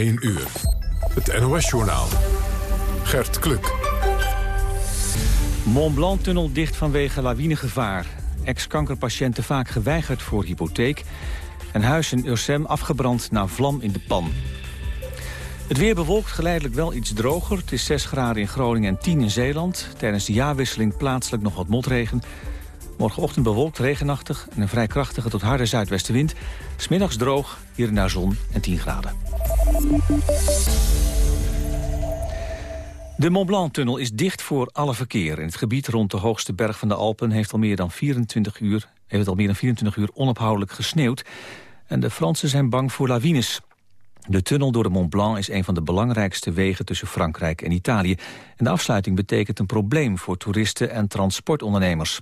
1 uur. Het NOS-journaal. Gert Kluk. Mont Blanc-tunnel dicht vanwege lawinegevaar. Ex-kankerpatiënten vaak geweigerd voor hypotheek. En huis in Ursem afgebrand na vlam in de pan. Het weer bewolkt geleidelijk wel iets droger. Het is 6 graden in Groningen en 10 in Zeeland. Tijdens de jaarwisseling plaatselijk nog wat motregen. Morgenochtend bewolkt, regenachtig en een vrij krachtige tot harde zuidwestenwind. Smiddags droog, hier en daar zon en 10 graden. De Mont Blanc-tunnel is dicht voor alle verkeer. In het gebied rond de hoogste berg van de Alpen heeft, al meer dan 24 uur, heeft het al meer dan 24 uur onophoudelijk gesneeuwd. En de Fransen zijn bang voor lawines. De tunnel door de Mont Blanc is een van de belangrijkste wegen tussen Frankrijk en Italië. En de afsluiting betekent een probleem voor toeristen en transportondernemers.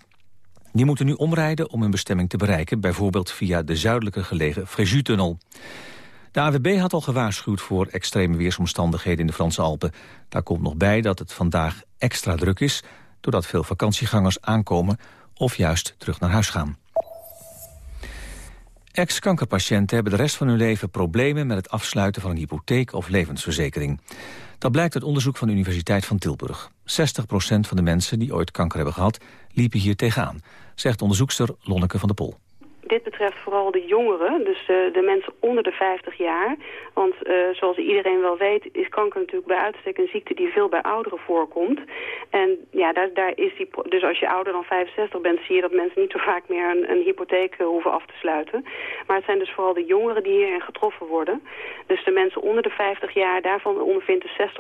Die moeten nu omrijden om hun bestemming te bereiken... bijvoorbeeld via de zuidelijker gelegen Fréjus-tunnel. De AWB had al gewaarschuwd voor extreme weersomstandigheden in de Franse Alpen. Daar komt nog bij dat het vandaag extra druk is... doordat veel vakantiegangers aankomen of juist terug naar huis gaan. Ex-kankerpatiënten hebben de rest van hun leven problemen... met het afsluiten van een hypotheek of levensverzekering. Dat blijkt uit onderzoek van de Universiteit van Tilburg. 60% van de mensen die ooit kanker hebben gehad... liepen hier tegenaan, zegt onderzoekster Lonneke van der Pol. Dit betreft vooral de jongeren, dus uh, de mensen onder de 50 jaar. Want uh, zoals iedereen wel weet is kanker natuurlijk bij uitstek een ziekte die veel bij ouderen voorkomt. En ja, daar, daar is die, dus als je ouder dan 65 bent zie je dat mensen niet zo vaak meer een, een hypotheek uh, hoeven af te sluiten. Maar het zijn dus vooral de jongeren die hierin getroffen worden. Dus de mensen onder de 50 jaar, daarvan ondervindt de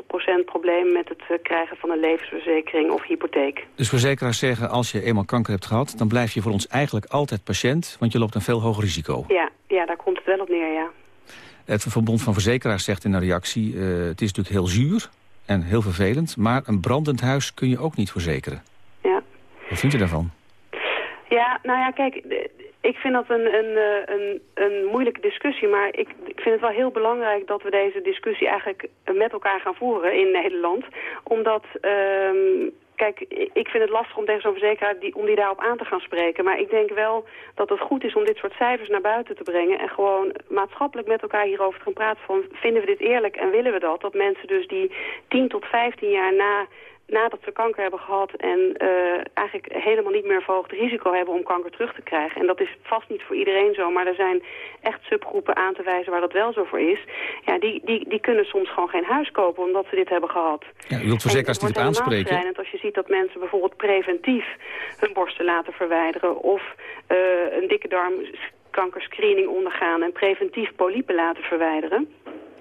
60% problemen met het krijgen van een levensverzekering of hypotheek. Dus verzekeraars zeggen als je eenmaal kanker hebt gehad, dan blijf je voor ons eigenlijk altijd patiënt, want je loopt een veel hoger risico. Ja, ja, daar komt het wel op neer, ja. Het Verbond van Verzekeraars zegt in een reactie... Uh, het is natuurlijk heel zuur en heel vervelend... maar een brandend huis kun je ook niet verzekeren. Ja. Wat vindt u daarvan? Ja, nou ja, kijk, ik vind dat een, een, eh, een, een moeilijke discussie, maar ik, ik vind het wel heel belangrijk dat we deze discussie eigenlijk met elkaar gaan voeren in Nederland. Omdat um, Kijk, ik vind het lastig om tegen zo'n verzekeraar die, om die daarop aan te gaan spreken. Maar ik denk wel dat het goed is om dit soort cijfers naar buiten te brengen... en gewoon maatschappelijk met elkaar hierover te gaan praten van... vinden we dit eerlijk en willen we dat? Dat mensen dus die 10 tot 15 jaar na nadat ze kanker hebben gehad en uh, eigenlijk helemaal niet meer verhoogd risico hebben om kanker terug te krijgen. En dat is vast niet voor iedereen zo, maar er zijn echt subgroepen aan te wijzen waar dat wel zo voor is. Ja, die, die, die kunnen soms gewoon geen huis kopen omdat ze dit hebben gehad. Ja, u wilt verzekeraars die het aanspreken. En als je ziet dat mensen bijvoorbeeld preventief hun borsten laten verwijderen of uh, een dikke darmkankerscreening ondergaan en preventief polypen laten verwijderen.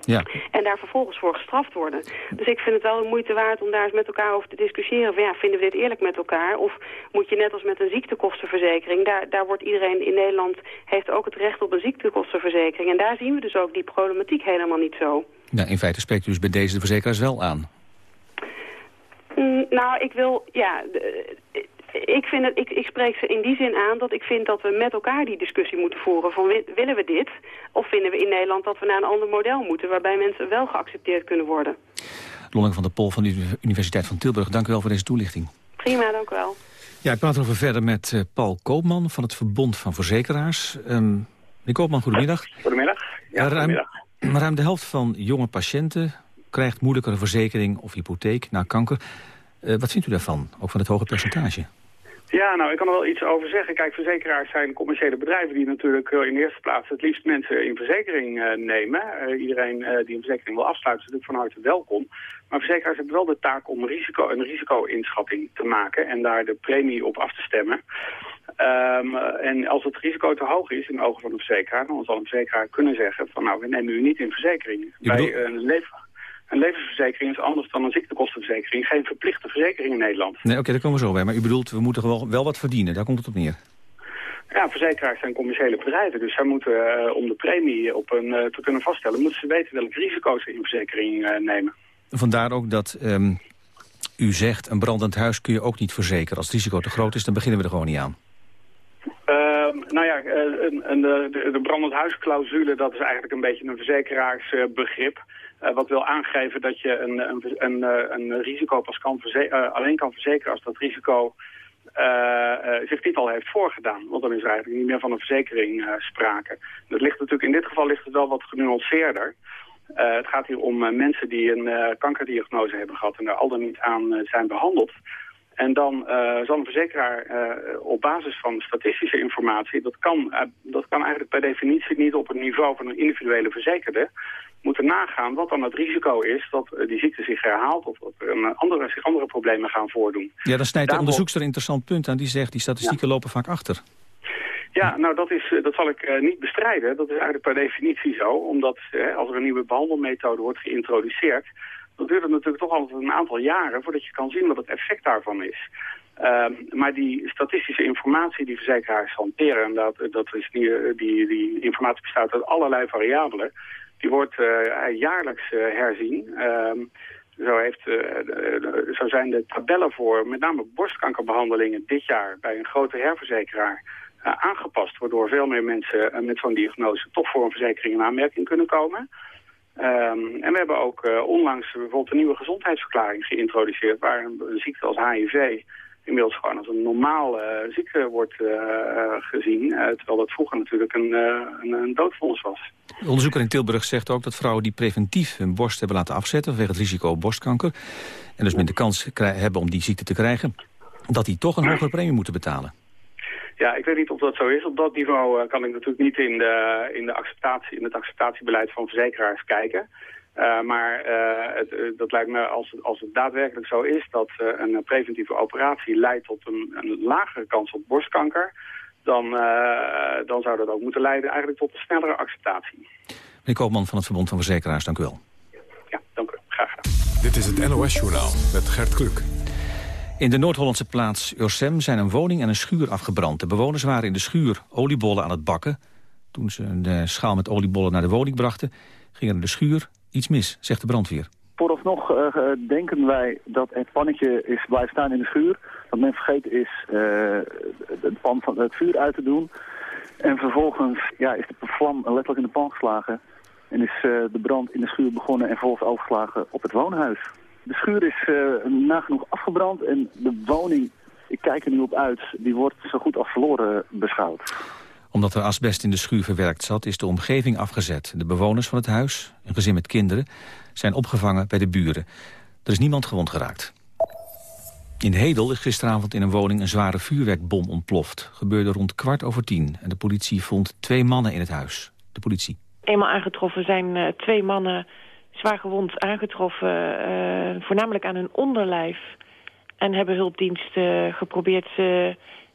Ja. En daar vervolgens voor gestraft worden. Dus ik vind het wel de moeite waard om daar eens met elkaar over te discussiëren. Van ja, vinden we dit eerlijk met elkaar? Of moet je net als met een ziektekostenverzekering... daar, daar wordt iedereen in Nederland... heeft ook het recht op een ziektekostenverzekering. En daar zien we dus ook die problematiek helemaal niet zo. Ja, in feite spreekt u dus bij deze de verzekeraars wel aan. Mm, nou, ik wil... Ja, ik, vind het, ik, ik spreek ze in die zin aan dat ik vind dat we met elkaar die discussie moeten voeren. Van willen we dit? Of vinden we in Nederland dat we naar een ander model moeten... waarbij mensen wel geaccepteerd kunnen worden? Lonning van der Pol van de Universiteit van Tilburg, dank u wel voor deze toelichting. Prima, dank u wel. Ja, ik praat erover verder met uh, Paul Koopman van het Verbond van Verzekeraars. Um, meneer Koopman, goedemiddag. Goedemiddag. Ja, ruim, goedemiddag. ruim de helft van jonge patiënten krijgt moeilijkere verzekering of hypotheek na kanker. Uh, wat vindt u daarvan, ook van het hoge percentage? Ja, nou, ik kan er wel iets over zeggen. Kijk, verzekeraars zijn commerciële bedrijven die natuurlijk in de eerste plaats het liefst mensen in verzekering uh, nemen. Uh, iedereen uh, die een verzekering wil afsluiten is natuurlijk van harte welkom. Maar verzekeraars hebben wel de taak om risico, een risico-inschatting te maken en daar de premie op af te stemmen. Um, en als het risico te hoog is in de ogen van de verzekeraar, dan zal een verzekeraar kunnen zeggen van nou, we nemen u niet in verzekering. Bij een leven een levensverzekering is anders dan een ziektekostenverzekering. Geen verplichte verzekering in Nederland. Nee, oké, okay, daar komen we zo bij. Maar u bedoelt, we moeten wel, wel wat verdienen. Daar komt het op neer. Ja, verzekeraars zijn commerciële bedrijven. Dus zij moeten, uh, om de premie op een, uh, te kunnen vaststellen... moeten ze weten welke risico's ze in verzekering uh, nemen. Vandaar ook dat um, u zegt... een brandend huis kun je ook niet verzekeren. Als het risico te groot is, dan beginnen we er gewoon niet aan. Uh, nou ja, een, een, de, de brandend huisclausule, dat is eigenlijk een beetje een verzekeraarsbegrip. Uh, wat wil aangeven dat je een, een, een, eh, een risico pas kan uh, alleen kan verzekeren als dat risico zich niet al heeft voorgedaan. Want dan is er eigenlijk niet meer van een verzekering sprake. Dat ligt natuurlijk, in dit geval ligt het wel wat genuanceerder. het gaat hier om mensen die een kankerdiagnose hebben gehad en er al dan niet aan zijn behandeld. En dan zal een verzekeraar op basis van statistische informatie, dat kan, dat kan eigenlijk per definitie niet op het niveau van een individuele verzekerde, moeten nagaan wat dan het risico is dat die ziekte zich herhaalt of dat er een andere, zich andere problemen gaan voordoen. Ja, dan snijdt de onderzoekster een interessant punt aan. Die zegt, die statistieken lopen vaak achter. Ja, nou dat, is, dat zal ik uh, niet bestrijden. Dat is eigenlijk per definitie zo. Omdat als er een nieuwe behandelmethode wordt geïntroduceerd... dan duurt het natuurlijk toch altijd een aantal jaren... voordat je kan zien wat het effect daarvan is. Uh, maar die statistische informatie die verzekeraars hanteren... en dat, dat is die, die, die informatie bestaat uit allerlei variabelen... die wordt uh, jaarlijks herzien... Ehm, zo, heeft, zo zijn de tabellen voor met name borstkankerbehandelingen dit jaar bij een grote herverzekeraar aangepast. Waardoor veel meer mensen met zo'n diagnose toch voor een verzekering in aanmerking kunnen komen. Um, en we hebben ook onlangs bijvoorbeeld een nieuwe gezondheidsverklaring geïntroduceerd... waar een, een ziekte als HIV inmiddels gewoon als een normale ziekte wordt gezien. terwijl dat vroeger natuurlijk een, een, een doodvonnis was. De onderzoeker in Tilburg zegt ook dat vrouwen die preventief hun borst hebben laten afzetten... vanwege het risico op borstkanker... en dus minder kans hebben om die ziekte te krijgen... dat die toch een hogere premie moeten betalen. Ja, ik weet niet of dat zo is. Op dat niveau uh, kan ik natuurlijk niet in, de, in, de acceptatie, in het acceptatiebeleid van verzekeraars kijken. Uh, maar uh, het, dat lijkt me, als, als het daadwerkelijk zo is dat een preventieve operatie leidt tot een, een lagere kans op borstkanker, dan, dan zou dat ook moeten leiden eigenlijk tot een snellere acceptatie. Meneer Koopman van het Verbond van Verzekeraars, dank u wel. Ja, dank u. Graag gedaan. Dit is het NOS Journaal met Gert Kluk. In de Noord-Hollandse plaats Ursem zijn een woning en een schuur afgebrand. De bewoners waren in de schuur oliebollen aan het bakken. Toen ze een eh, schaal met oliebollen naar de woning brachten... ging er in de schuur iets mis, zegt de brandweer. Vooralsnog uh, denken wij dat het pannetje is blijven staan in de schuur. Dat men vergeten is uh, het, van het vuur uit te doen. En vervolgens ja, is de vlam letterlijk in de pan geslagen. En is de brand in de schuur begonnen en vervolgens overgeslagen op het woonhuis. De schuur is uh, nagenoeg afgebrand en de woning, ik kijk er nu op uit, die wordt zo goed als verloren beschouwd. Omdat er asbest in de schuur verwerkt zat, is de omgeving afgezet. De bewoners van het huis, een gezin met kinderen, zijn opgevangen bij de buren. Er is niemand gewond geraakt. In Hedel is gisteravond in een woning een zware vuurwerkbom ontploft. Gebeurde rond kwart over tien en de politie vond twee mannen in het huis. De politie. Eenmaal aangetroffen zijn uh, twee mannen zwaar gewond aangetroffen, uh, voornamelijk aan hun onderlijf. En hebben hulpdiensten geprobeerd uh,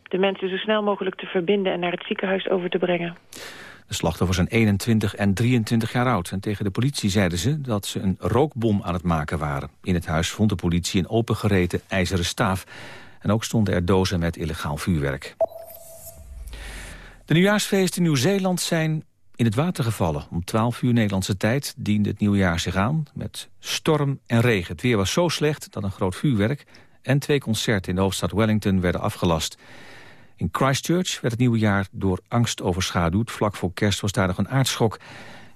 de mensen zo snel mogelijk te verbinden en naar het ziekenhuis over te brengen. De slachtoffers zijn 21 en 23 jaar oud. En tegen de politie zeiden ze dat ze een rookbom aan het maken waren. In het huis vond de politie een opengereten ijzeren staaf. En ook stonden er dozen met illegaal vuurwerk. De nieuwjaarsfeesten in Nieuw-Zeeland zijn in het water gevallen. Om 12 uur Nederlandse tijd diende het nieuwjaar zich aan met storm en regen. Het weer was zo slecht dat een groot vuurwerk en twee concerten in de hoofdstad Wellington werden afgelast. In Christchurch werd het nieuwe jaar door angst overschaduwd. Vlak voor kerst was daar nog een aardschok.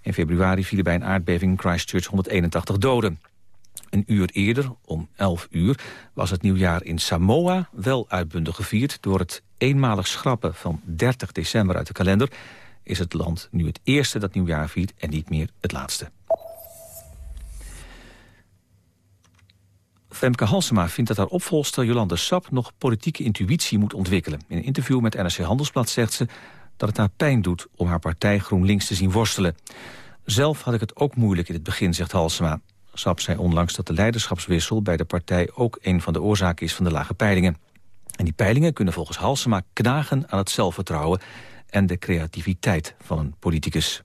In februari vielen bij een aardbeving in Christchurch 181 doden. Een uur eerder, om 11 uur, was het nieuwjaar in Samoa wel uitbundig gevierd... door het eenmalig schrappen van 30 december uit de kalender is het land nu het eerste dat nieuwjaar viert en niet meer het laatste. Femke Halsema vindt dat haar opvolster Jolande Sap nog politieke intuïtie moet ontwikkelen. In een interview met NRC Handelsblad zegt ze dat het haar pijn doet om haar partij GroenLinks te zien worstelen. Zelf had ik het ook moeilijk in het begin, zegt Halsema. Sap zei onlangs dat de leiderschapswissel bij de partij ook een van de oorzaken is van de lage peilingen. En die peilingen kunnen volgens Halsema knagen aan het zelfvertrouwen en de creativiteit van een politicus.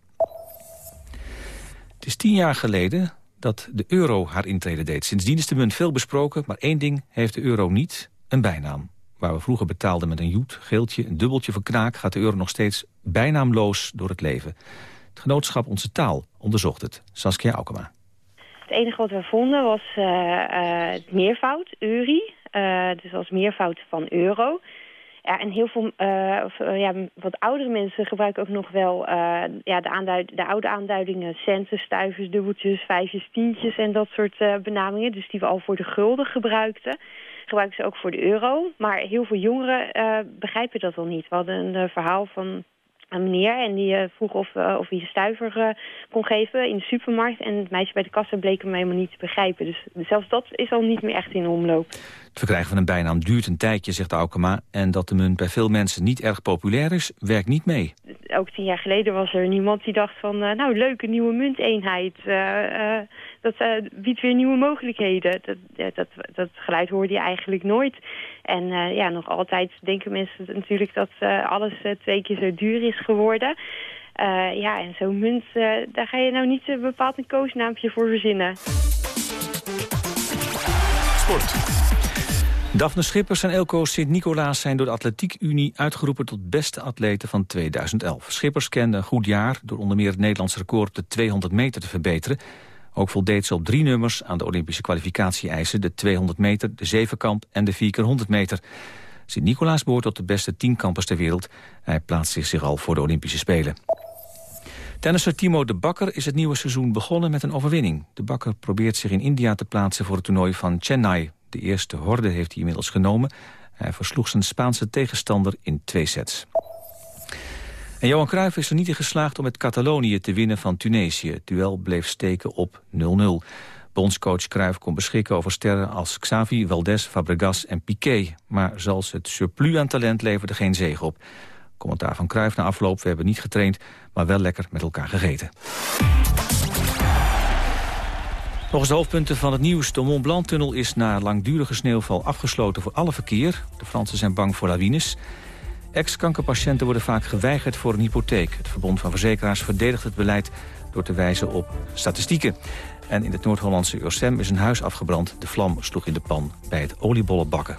Het is tien jaar geleden dat de euro haar intrede deed. Sindsdien is de munt veel besproken, maar één ding heeft de euro niet, een bijnaam. Waar we vroeger betaalden met een joet, geeltje, een dubbeltje voor knaak... gaat de euro nog steeds bijnaamloos door het leven. Het genootschap Onze Taal onderzocht het. Saskia Aukema. Het enige wat we vonden was uh, uh, het meervoud, euri. Uh, dus als meervoud van euro. Ja, en heel veel uh, of, uh, ja, wat oudere mensen gebruiken ook nog wel uh, ja, de, aanduid de oude aanduidingen. Centen, stuivers, dubbeltjes, vijfjes, tientjes en dat soort benamingen. Dus die we al voor de gulden gebruikten. Gebruiken ze ook voor de euro. Maar heel veel jongeren begrijpen dat al niet. We hadden een verhaal van een meneer en die vroeg of, of hij een stuiver kon geven in de supermarkt. En het meisje bij de kassa bleek hem helemaal niet te begrijpen. Dus zelfs dat is al niet meer echt in omloop. Het verkrijgen van een bijnaam duurt een tijdje, zegt Aukema. En dat de munt bij veel mensen niet erg populair is, werkt niet mee. Ook tien jaar geleden was er niemand die dacht van... Nou, leuke nieuwe munteenheid. Dat biedt weer nieuwe mogelijkheden. Dat, dat, dat geluid hoorde je eigenlijk nooit. En ja, nog altijd denken mensen natuurlijk dat alles twee keer zo duur is geworden... ja, en zo'n munt, daar ga je nou niet bepaald een koosnaampje voor verzinnen. Sport. Daphne Schippers en Elko Sint-Nicolaas zijn door de Atletiek Unie uitgeroepen tot beste atleten van 2011. Schippers kende een goed jaar door onder meer het Nederlands record op de 200 meter te verbeteren. Ook voldeed ze op drie nummers aan de Olympische kwalificatie-eisen, de 200 meter, de zevenkamp en de 4x100 meter. Sint-Nicolaas behoort tot de beste tienkampers ter wereld. Hij plaatst zich al voor de Olympische Spelen. Tennisser Timo de Bakker is het nieuwe seizoen begonnen met een overwinning. De Bakker probeert zich in India te plaatsen voor het toernooi van Chennai. De eerste horde heeft hij inmiddels genomen. Hij versloeg zijn Spaanse tegenstander in twee sets. En Johan Cruijff is er niet in geslaagd om met Catalonië te winnen van Tunesië. Het duel bleef steken op 0-0. Bondscoach Cruijff kon beschikken over sterren als Xavi, Valdés, Fabregas en Piqué. Maar zelfs het surplus aan talent leverde geen zege op. Commentaar van Cruijff na afloop, we hebben niet getraind, maar wel lekker met elkaar gegeten. Nog eens de hoofdpunten van het nieuws. De Mont Blanc-tunnel is na langdurige sneeuwval afgesloten voor alle verkeer. De Fransen zijn bang voor lawines. Ex-kankerpatiënten worden vaak geweigerd voor een hypotheek. Het Verbond van Verzekeraars verdedigt het beleid door te wijzen op statistieken. En in het Noord-Hollandse Ursem is een huis afgebrand. De vlam sloeg in de pan bij het oliebollen bakken.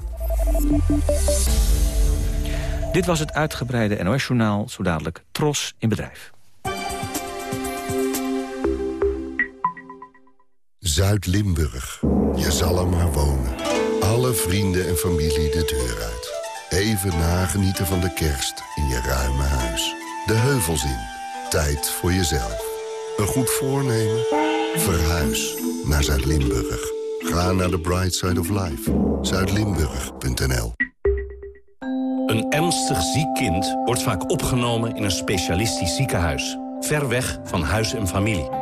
Dit was het uitgebreide NOS-journaal, zo dadelijk Tros in bedrijf. Zuid-Limburg. Je zal er maar wonen. Alle vrienden en familie de deur uit. Even nagenieten van de kerst in je ruime huis. De heuvels in. Tijd voor jezelf. Een goed voornemen? Verhuis naar Zuid-Limburg. Ga naar de Bright Side of Life. Zuidlimburg.nl Een ernstig ziek kind wordt vaak opgenomen in een specialistisch ziekenhuis. Ver weg van huis en familie.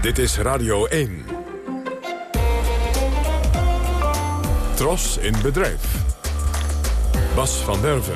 Dit is Radio 1. Tros in bedrijf. Bas van Derven.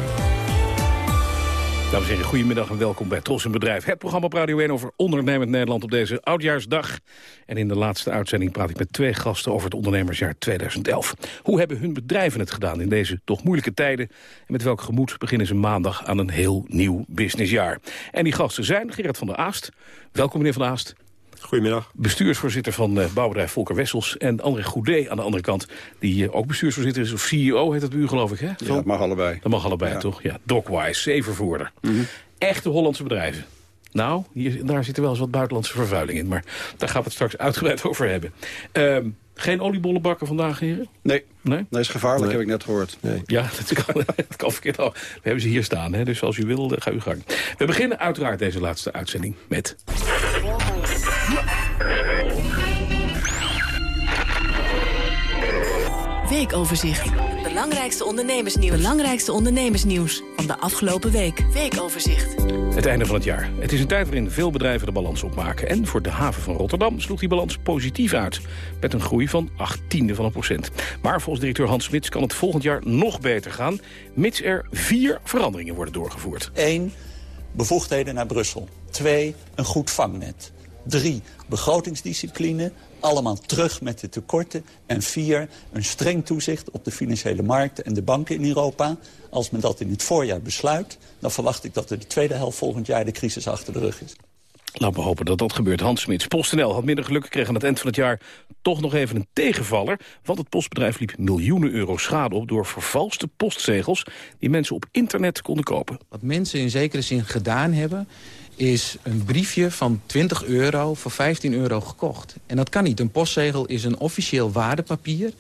Dames en heren, goedemiddag en welkom bij Tros in Bedrijf. Het programma op Radio 1 over ondernemend Nederland op deze Oudjaarsdag. En in de laatste uitzending praat ik met twee gasten over het ondernemersjaar 2011. Hoe hebben hun bedrijven het gedaan in deze toch moeilijke tijden? En met welk gemoed beginnen ze maandag aan een heel nieuw businessjaar? En die gasten zijn Gerard van der Aast. Welkom meneer van der Aast. Goedemiddag. Bestuursvoorzitter van uh, bouwbedrijf Volker Wessels. En André Goudet aan de andere kant, die uh, ook bestuursvoorzitter is. Of CEO heet het u geloof ik, hè? Ja, dat mag allebei. Dat mag allebei, toch? Ja, Dockwise, zeevervoerder. Mm Echte Hollandse bedrijven. Nou, hier, daar zit er wel eens wat buitenlandse vervuiling in. Maar daar gaan we het straks uitgebreid over hebben. Uh, geen oliebollenbakken vandaag, heren? Nee. Nee? Dat is gevaarlijk, heb ik net gehoord. Nee. Ja, dat kan, dat kan verkeerd al. We hebben ze hier staan, hè? dus als u wil, ga u gang. We beginnen uiteraard deze laatste uitzending met... Weekoverzicht. Belangrijkste ondernemersnieuws. Belangrijkste ondernemersnieuws van de afgelopen week. Weekoverzicht. Het einde van het jaar. Het is een tijd waarin veel bedrijven de balans opmaken. En voor de haven van Rotterdam sloeg die balans positief uit. Met een groei van 8 tiende van een procent. Maar volgens directeur Hans Smits kan het volgend jaar nog beter gaan. Mits er vier veranderingen worden doorgevoerd. 1. Bevoegdheden naar Brussel. 2. Een goed vangnet. 3. Begrotingsdiscipline allemaal terug met de tekorten. En vier, een streng toezicht op de financiële markten en de banken in Europa. Als men dat in het voorjaar besluit, dan verwacht ik dat er de tweede helft volgend jaar de crisis achter de rug is. Laten we hopen dat dat gebeurt. Hans Smits, PostNL had minder geluk, kreeg aan het eind van het jaar toch nog even een tegenvaller. Want het postbedrijf liep miljoenen euro schade op door vervalste postzegels die mensen op internet konden kopen. Wat mensen in zekere zin gedaan hebben is een briefje van 20 euro voor 15 euro gekocht. En dat kan niet. Een postzegel is een officieel waardepapier.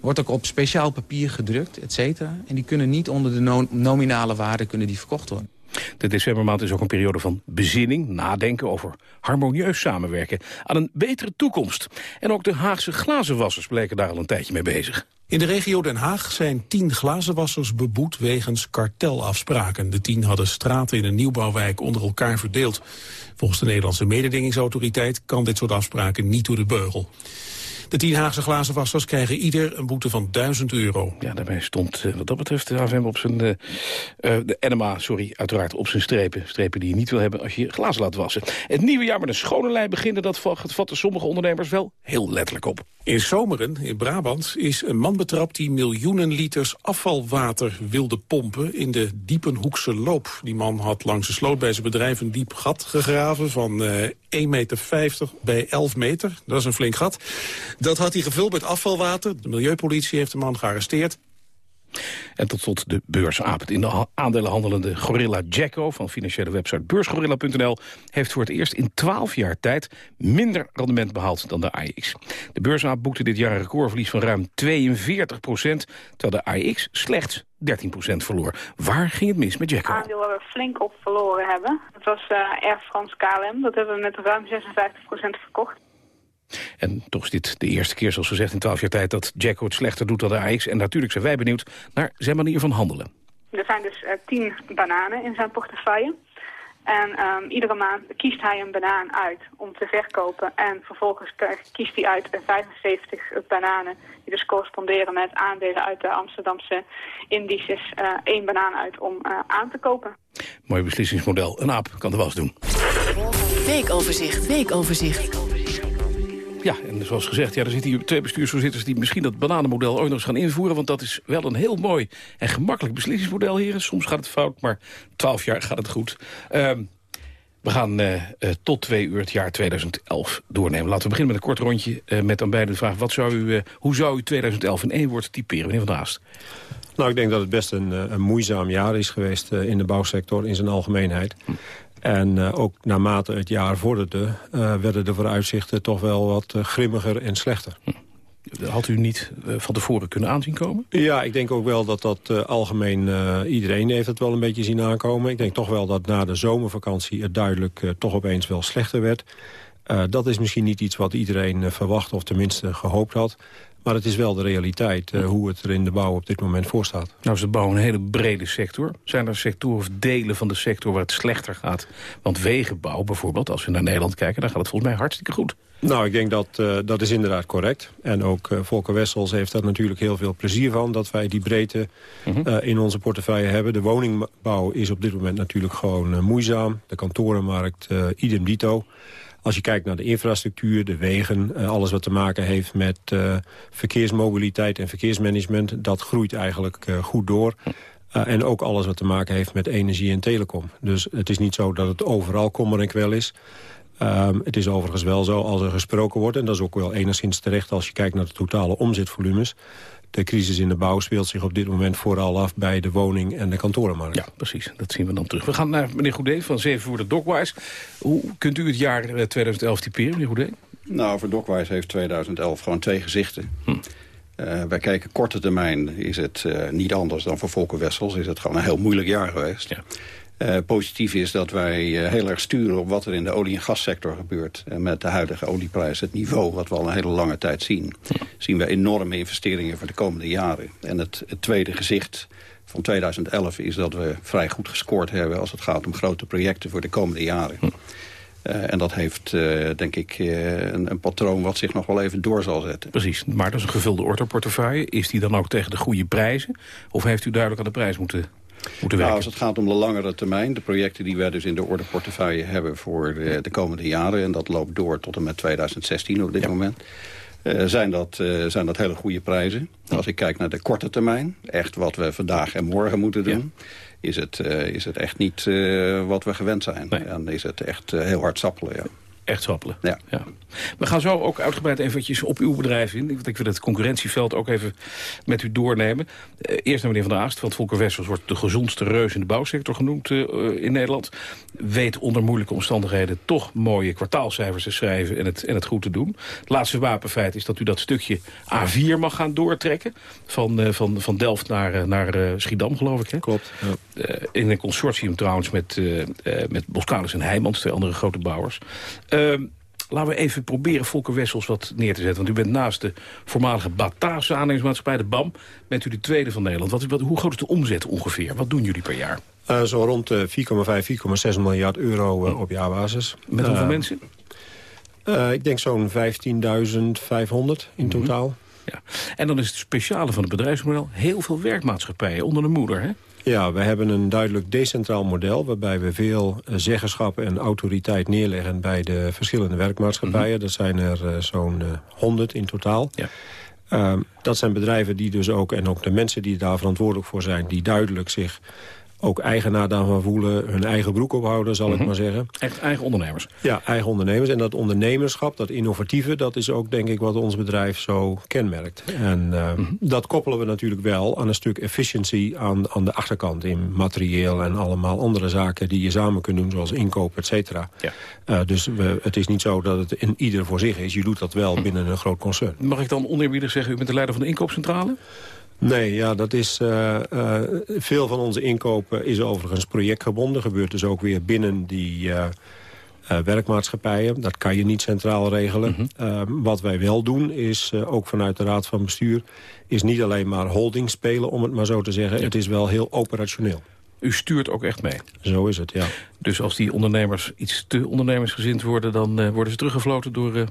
Wordt ook op speciaal papier gedrukt, et cetera. En die kunnen niet onder de nominale waarde kunnen die verkocht worden. De decembermaand is ook een periode van bezinning, nadenken over harmonieus samenwerken aan een betere toekomst. En ook de Haagse glazenwassers bleken daar al een tijdje mee bezig. In de regio Den Haag zijn tien glazenwassers beboet wegens kartelafspraken. De tien hadden straten in een nieuwbouwwijk onder elkaar verdeeld. Volgens de Nederlandse mededingingsautoriteit kan dit soort afspraken niet door de beugel. De tien Haagse glazenwassers krijgen ieder een boete van 1000 euro. Ja, daarbij stond wat dat betreft de AVM op zijn... Uh, de NMA, sorry, uiteraard op zijn strepen. Strepen die je niet wil hebben als je je glazen laat wassen. Het nieuwe jaar met een schone lijn beginnen... dat vatten sommige ondernemers wel heel letterlijk op. In Zomeren, in Brabant, is een man betrapt... die miljoenen liters afvalwater wilde pompen in de Diepenhoekse loop. Die man had langs de sloot bij zijn bedrijf een diep gat gegraven... van uh, 1,50 meter bij 11 meter. Dat is een flink gat. Dat had hij gevuld met afvalwater. De milieupolitie heeft de man gearresteerd. En tot slot de beursaap. In de aandelen handelende Gorilla Jacko van financiële website beursgorilla.nl heeft voor het eerst in 12 jaar tijd minder rendement behaald dan de AX. De beursaap boekte dit jaar een recordverlies van ruim 42 procent, terwijl de AX slechts 13 procent verloor. Waar ging het mis met Jacko? Aandeel waar we flink op verloren hebben. Het was uh, Air France KLM. Dat hebben we met ruim 56 procent verkocht. En toch is dit de eerste keer, zoals gezegd, in 12 jaar tijd... dat Jacko het slechter doet dan de AX. En natuurlijk zijn wij benieuwd naar zijn manier van handelen. Er zijn dus uh, tien bananen in zijn portefeuille. En um, iedere maand kiest hij een banaan uit om te verkopen. En vervolgens kiest hij uit 75 bananen die dus corresponderen met aandelen uit de Amsterdamse indices. Uh, één banaan uit om uh, aan te kopen. Mooi beslissingsmodel. Een aap kan de was doen. Weekoverzicht, weekoverzicht. Ja, en zoals gezegd, ja, er zitten hier twee bestuursvoorzitters... die misschien dat bananenmodel ooit nog eens gaan invoeren... want dat is wel een heel mooi en gemakkelijk beslissingsmodel, heren. Soms gaat het fout, maar twaalf jaar gaat het goed. Uh, we gaan uh, uh, tot twee uur het jaar 2011 doornemen. Laten we beginnen met een kort rondje uh, met dan beide de vraag... Wat zou u, hoe zou u 2011 in één woord typeren, meneer Van Haast? Nou, ik denk dat het best een, een moeizaam jaar is geweest in de bouwsector in zijn algemeenheid. En uh, ook naarmate het jaar vorderde... Uh, werden de vooruitzichten toch wel wat uh, grimmiger en slechter. Hm. Had u niet van tevoren kunnen aanzien komen? Ja, ik denk ook wel dat dat algemeen... iedereen heeft het wel een beetje zien aankomen. Ik denk toch wel dat na de zomervakantie het duidelijk toch opeens wel slechter werd. dat is misschien niet iets wat iedereen verwacht of tenminste gehoopt had. Maar het is wel de realiteit uh, hoe het er in de bouw op dit moment voor staat. Nou is de bouw een hele brede sector. Zijn er sectoren of delen van de sector waar het slechter gaat? Want wegenbouw bijvoorbeeld, als we naar Nederland kijken... dan gaat het volgens mij hartstikke goed. Nou, ik denk dat uh, dat is inderdaad correct. En ook uh, Volker Wessels heeft daar natuurlijk heel veel plezier van... dat wij die breedte uh -huh. in onze portefeuille hebben. De woningbouw is op dit moment natuurlijk gewoon moeizaam. De kantorenmarkt idem dito. Als je kijkt naar de infrastructuur, de wegen, uh, alles wat te maken heeft met uh, verkeersmobiliteit en verkeersmanagement, dat groeit eigenlijk uh, goed door. en ook alles wat te maken heeft met energie en telecom. Dus het is niet zo dat het overal kommer en kwel is. Um, het is overigens wel zo als er gesproken wordt... en dat is ook wel enigszins terecht als je kijkt naar de totale omzetvolumes... De crisis in de bouw speelt zich op dit moment vooral af bij de woning- en de kantorenmarkt. Ja, precies. Dat zien we dan terug. We gaan naar meneer Goedé van Zeven voor de Dockwise. Hoe kunt u het jaar 2011 typeren, meneer Goedé? Nou, voor Dockwise heeft 2011 gewoon twee gezichten. Hm. Uh, wij kijken korte termijn is het uh, niet anders dan voor Volker Wessels. Is het gewoon een heel moeilijk jaar geweest. Ja. Uh, positief is dat wij uh, heel erg sturen op wat er in de olie- en gassector gebeurt. En met de huidige olieprijs, het niveau wat we al een hele lange tijd zien... zien we enorme investeringen voor de komende jaren. En het, het tweede gezicht van 2011 is dat we vrij goed gescoord hebben... als het gaat om grote projecten voor de komende jaren. Uh, en dat heeft, uh, denk ik, uh, een, een, patroon wat zich nog wel even door zal zetten. Precies, maar dat is een gevulde orderportefeuille. Is die dan ook tegen de goede prijzen? Of heeft u duidelijk aan de prijs moeten nou, als het gaat om de langere termijn, de projecten die wij dus in de ordeportefeuille hebben voor de, de, komende jaren, en dat loopt door tot en met 2016 op dit ja. moment, uh, zijn, dat, uh, zijn dat hele goede prijzen. Als ik kijk naar de korte termijn, echt wat we vandaag en morgen moeten doen, is het, is het echt niet wat we gewend zijn. En is het echt heel hard sappelen, ja echt sappelen. Ja. ja. We gaan zo ook uitgebreid eventjes op uw bedrijf in. Want ik wil het concurrentieveld ook even met u doornemen. Eh, eerst naar meneer Van der Aast, want Volker Wessels wordt de gezondste reus in de bouwsector genoemd uh, in Nederland. Weet onder moeilijke omstandigheden toch mooie kwartaalcijfers te schrijven en het, en het goed te doen. Het laatste wapenfeit is dat u dat stukje A4 mag gaan doortrekken. Van, uh, van, van Delft naar, naar Schiedam, geloof ik. Hè? Klopt. Ja. in een consortium trouwens met, met Boskalis en Heijmans, twee andere grote bouwers. Ehm, laten we even proberen Volker Wessels wat neer te zetten. Want u bent naast de voormalige Bataafse aannemersmaatschappij, de BAM... bent u de tweede van Nederland. Wat, wat, hoe groot is de omzet ongeveer? Wat doen jullie per jaar? Uh, zo rond uh, 4,5, 4,6 miljard euro uh, op jaarbasis. Met hoeveel mensen? ik denk zo'n 15.500 in totaal. Ja. En dan is het speciale van het bedrijfsmodel... heel veel werkmaatschappijen onder de moeder, hè? Ja, we hebben een duidelijk decentraal model... waarbij we veel zeggenschap en autoriteit neerleggen... bij de verschillende werkmaatschappijen. Mm Dat zijn er uh, zo'n uh, 100 in totaal. Ja. Uh, dat zijn bedrijven die dus ook, en ook de mensen die daar verantwoordelijk voor zijn... die duidelijk zich ook eigenaar daarvan voelen, hun eigen broek ophouden, zal mm -hmm. ik maar zeggen. Echt eigen ondernemers? Ja, eigen ondernemers. En dat ondernemerschap, dat innovatieve, dat is ook denk ik wat ons bedrijf zo kenmerkt. En uh, mm -hmm. dat koppelen we natuurlijk wel aan een stuk efficiency aan, aan de achterkant in materieel en allemaal andere zaken die je samen kunt doen, zoals inkoop, et cetera. Ja. Uh, dus we, het is niet zo dat het in ieder voor zich is. Je doet dat wel mm. binnen een groot concern. Mag ik dan oneerbiedig zeggen, u bent de leider van de inkoopcentrale? Nee, ja, dat is... Uh, uh, veel van onze inkopen is overigens projectgebonden. Gebeurt dus ook weer binnen die uh, werkmaatschappijen. Dat kan je niet centraal regelen. Mm -hmm. wat wij wel doen is, ook vanuit de Raad van Bestuur... is niet alleen maar holding spelen, om het maar zo te zeggen. Ja. Het is wel heel operationeel. U stuurt ook echt mee? Zo is het, ja. Dus als die ondernemers iets te ondernemersgezind worden... dan uh, worden ze teruggefloten door uh,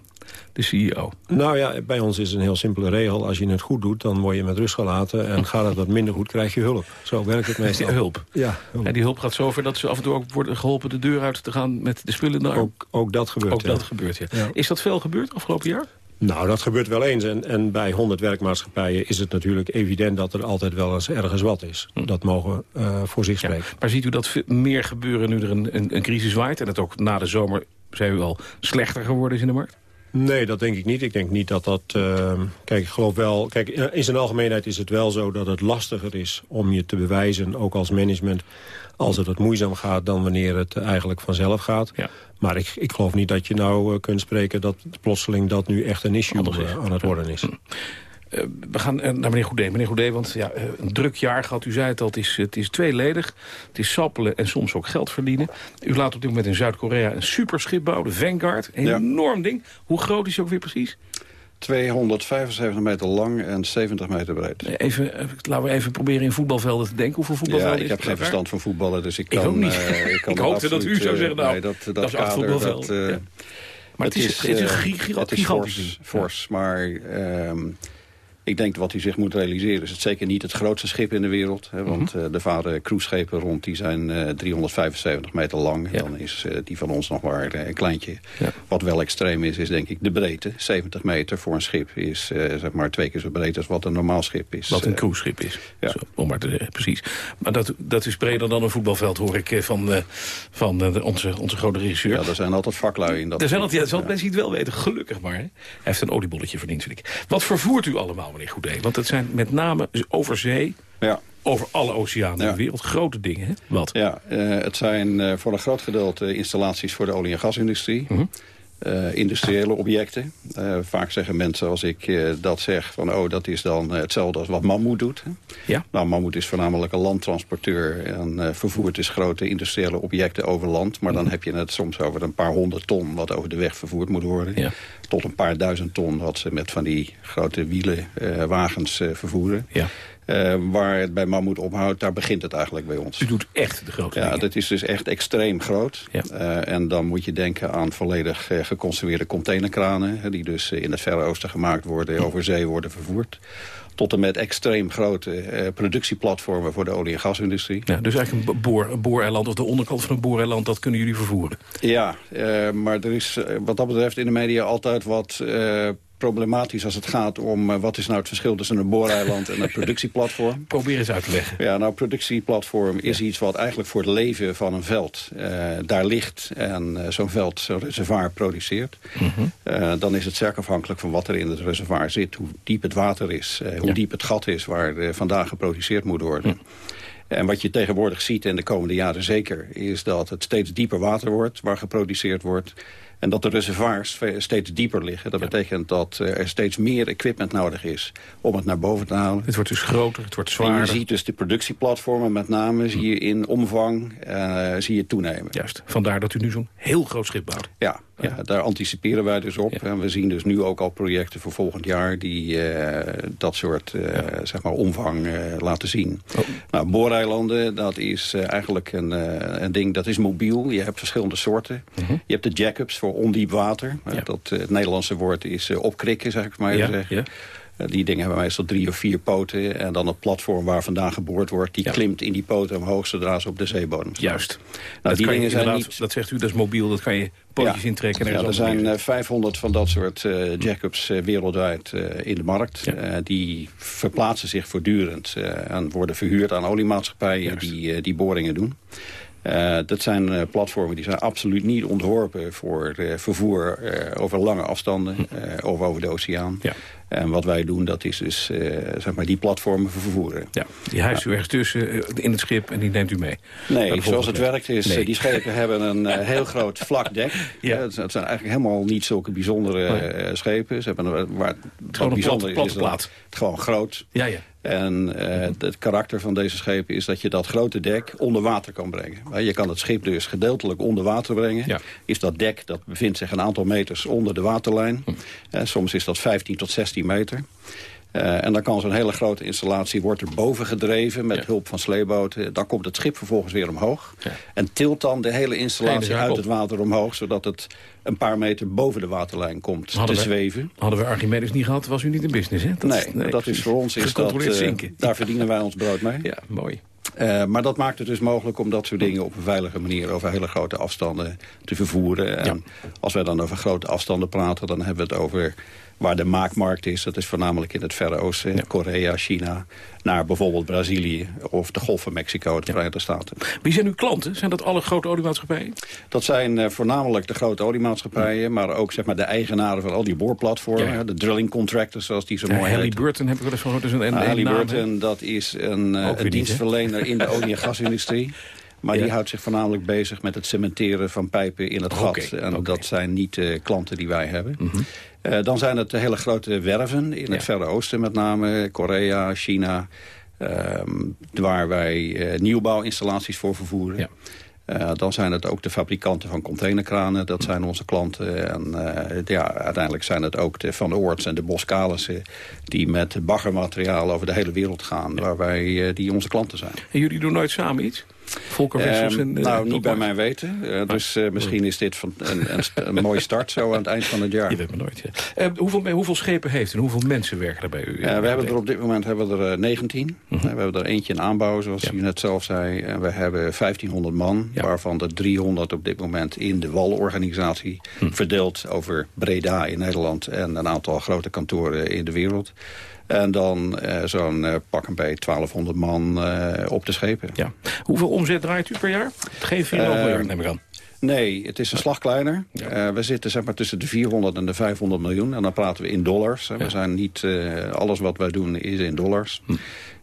de CEO? Nou ja, bij ons is een heel simpele regel. Als je het goed doet, dan word je met rust gelaten. En gaat het wat minder goed, krijg je hulp. Zo werkt het meestal. Hulp? Ja. Hulp. En die hulp gaat zover dat ze af en toe ook worden geholpen... de deur uit te gaan met de spullen naar. Ook, ook dat gebeurt, Ook ja. dat gebeurt, ja. ja. Is dat veel gebeurd afgelopen jaar? Nou, dat gebeurt wel eens. En, en bij 100 werkmaatschappijen is het natuurlijk evident... dat er altijd wel eens ergens wat is. Hm. Dat mogen uh, voor zich spreken. Ja, maar ziet u dat meer gebeuren nu er een, een, een crisis waait... en het ook na de zomer, zei u al, slechter geworden is in de markt? Nee, dat denk ik niet. Ik denk niet dat dat... Uh, kijk, ik geloof wel... Kijk, in zijn algemeenheid is het wel zo dat het lastiger is... om je te bewijzen, ook als management... als het wat moeizaam gaat dan wanneer het eigenlijk vanzelf gaat. Ja. Maar ik, ik geloof niet dat je nou uh, kunt spreken... dat plotseling dat nu echt een issue uh, aan het worden is. Uh, we gaan naar meneer Goedé. Meneer Goedé, want ja, een druk jaar gehad. U zei het al, het is, het is tweeledig. Het is sappelen en soms ook geld verdienen. U laat op dit moment in Zuid-Korea een superschip bouwen, de Vanguard. Een ja. enorm ding. Hoe groot is hij ook weer precies? 275 meter lang en 70 meter breed. Even, laten we even proberen in voetbalvelden te denken. Hoeveel voetbalvelden ja, ik heb geen verstand van voetballen, dus ik kan... Ik ook niet. Uh, ik, kan ik hoopte dat u zou zeggen, nou, nee, dat, dat, dat is acht voetbalvelden. Dat, uh, ja. Maar het, het is, is, het is, uh, het is fors, fors, maar... Um, ik denk wat hij zich moet realiseren is het zeker niet het grootste schip in de wereld. Hè, want uh, er varen cruiseschepen rond, die zijn uh, 375 meter lang. Ja. Dan is uh, die van ons nog maar een kleintje. Ja. Wat wel extreem is, is denk ik de breedte. 70 meter voor een schip is zeg maar twee keer zo breed als wat een normaal schip is. Wat een cruiseschip is, ja. Zo, om maar te zeggen, precies. Maar dat, dat is breder dan een voetbalveld, hoor ik van, van de, onze, onze grote regisseur. Ja, er zijn altijd vaklui in dat. Er zijn altijd, ja, mensen niet wel weten, gelukkig maar. Hè. Hij heeft een oliebolletje verdiend, vind ik. Wat vervoert u allemaal, meneer Goedé? Want het zijn met name over zee, ja. over alle oceanen ja. in de wereld, grote dingen. Hè? Wat? Ja, uh, het zijn uh, voor een groot gedeelte installaties voor de olie- en gasindustrie. -hmm. Uh, industriële objecten. Uh, vaak zeggen mensen als ik uh, dat zeg van oh dat is dan hetzelfde als wat Mammoet doet. Hè? Ja. Nou, Mammoet is voornamelijk een landtransporteur en vervoert dus grote industriële objecten over land. Maar dan mm. heb je het soms over een paar honderd ton wat over de weg vervoerd moet worden. Ja. Tot een paar duizend ton wat ze met van die grote wielen wagens vervoeren. Ja. Uh, waar het bij Mammoet ophoudt, daar begint het eigenlijk bij ons. U doet echt de grote Ja, dingen. dat is dus echt extreem groot. Ja. Uh, en dan moet je denken aan volledig uh, geconstrueerde containerkranen... die dus in het Verre Oosten gemaakt worden, over zee worden vervoerd tot en met extreem grote uh, productieplatformen voor de olie- en gasindustrie. Ja, dus eigenlijk een, boor, een booreiland of de onderkant van een booreiland, dat kunnen jullie vervoeren? Ja, uh, maar er is wat dat betreft in de media altijd wat problematisch als het gaat om... eh, wat is nou het verschil tussen een booreiland en een productieplatform. Probeer eens uit te leggen. Ja, nou, productieplatform is iets wat eigenlijk voor het leven van een veld eh, daar ligt... en eh, zo'n veld, zo'n reservoir produceert. Eh, dan is het sterk afhankelijk van wat er in het reservoir zit. Hoe diep het water is, hoe Ja. diep het gat is waar vandaag geproduceerd moet worden. En wat je tegenwoordig ziet, en de komende jaren zeker... is dat het steeds dieper water wordt waar geproduceerd wordt... En dat de reservoirs steeds dieper liggen. Dat betekent dat eh, er steeds meer equipment nodig is om het naar boven te halen. Het wordt dus groter, het wordt En je zwaarder. ziet dus de productieplatformen met name zie je in omvang eh, zie je toenemen. Juist, vandaar dat u nu zo'n heel groot schip bouwt. Ja, eh, daar anticiperen wij dus op. En we zien dus nu ook al projecten voor volgend jaar... die eh, dat soort eh, zeg maar omvang laten zien. Nou, booreilanden, dat is eigenlijk een, een ding, dat is mobiel. Je hebt verschillende soorten. Je hebt de jack-ups voor ondiep water. Dat, het Nederlandse woord is opkrikken, zeg ik maar Ja, zeggen. Die dingen hebben meestal drie of vier poten. En dan het platform waar vandaan geboord wordt... die klimt in die poten omhoog zodra ze op de zeebodem staan. Juist. Nou, dat, die dingen zijn niet... dat zegt u, dat is mobiel, dat kan je pootjes intrekken. En Ja, er zijn anders eh, 500 van dat soort eh jack-ups eh, wereldwijd eh, in de markt. Eh, die verplaatsen zich voortdurend eh, en worden verhuurd aan oliemaatschappijen die, eh, die boringen doen. Eh, dat zijn eh, platformen die zijn absoluut niet ontworpen voor eh, vervoer eh, over lange afstanden eh, of over de oceaan. En wat wij doen, dat is dus eh, zeg maar die platformen vervoeren. Ja, die hijst u ergens tussen eh, in het schip en die neemt u mee. Nee, zoals het werkt is, Nee. eh, die schepen hebben een heel groot vlak dek. Ja. het, het zijn eigenlijk helemaal niet zulke bijzondere schepen. Ze hebben een, waar, wat een bijzonder platte- is, is het gewoon groot. Ja, ja. En eh, het karakter van deze schepen is dat je dat grote dek onder water kan brengen. Je kan het schip dus gedeeltelijk onder water brengen. Is dat dek, dat bevindt zich een aantal meters onder de waterlijn. Eh, soms is dat 15 tot 16 meter. Eh, en dan kan zo'n hele grote installatie wordt er boven gedreven met hulp van sleeboten. Dan komt het schip vervolgens weer omhoog. En tilt dan de hele installatie uit op. het water omhoog... zodat het een paar meter boven de waterlijn komt Hadden te we- zweven. Hadden we Archimedes niet gehad, was u niet in business, hè? nee, dat is voor ons is dat, eh, zinken. daar verdienen wij ons brood mee. Ja, mooi. Eh, maar dat maakt het dus mogelijk om dat soort dingen op een veilige manier over hele grote afstanden te vervoeren. En als wij dan over grote afstanden praten, dan hebben we het over waar de maakmarkt is. Dat is voornamelijk in het Verre Oosten, Korea, China, naar bijvoorbeeld Brazilië of de Golf van Mexico, de Verenigde Staten. Wie zijn uw klanten? Zijn dat alle grote oliemaatschappijen? Dat zijn eh, voornamelijk de grote oliemaatschappijen, maar ook zeg maar, de eigenaren van al die boorplatformen. De drilling contractors, zoals die zo mooi heten. Halliburton heb ik wel eens gehoord. Is een, Nou, naam? Halliburton, dat is een, eh, een niet, hè? dienstverlener in de olie- en gasindustrie. Maar Ja. die houdt zich voornamelijk bezig met het cementeren van pijpen in het gat. En dat zijn niet de klanten die wij hebben. Mhm. Eh, dan zijn het de hele grote werven in het Verre Oosten met name. Korea, China. ehm, waar wij eh, nieuwbouwinstallaties voor vervoeren. Eh, dan zijn het ook de fabrikanten van containerkranen. Dat zijn onze klanten. En ja, uiteindelijk zijn het ook de Van Oorts en de Boskalissen... die met baggermateriaal over de hele wereld gaan... waar wij, die onze klanten zijn. En jullie doen nooit samen iets? Volker Wessels Ehm, eh, nou, niet bij mijn weten. Eh, dus eh, misschien is dit van, een, een, een mooie start zo aan het eind van het jaar. Je weet maar nooit. ja. Eh, hoeveel, hoeveel schepen heeft u en hoeveel mensen werken er bij u? We hebben er op dit moment hebben we er eh, 19. Mhm. We hebben er eentje in aanbouw, zoals u net zelf zei. En we hebben 1500 man, waarvan er 300 op dit moment in de WAL-organisatie... Hm. verdeeld over Breda in Nederland en een aantal grote kantoren in de wereld. En dan eh, zo'n eh, pak een beetje 1200 man eh, op de schepen. Ja. Hoeveel omzet draait u per jaar? Geen 4,5 Eh, miljard, neem ik aan. Nee, het is een slag kleiner. We zitten zeg maar, tussen de 400 en de 500 miljoen. En dan praten we in dollars. hè. We zijn niet, alles wat wij doen is in dollars.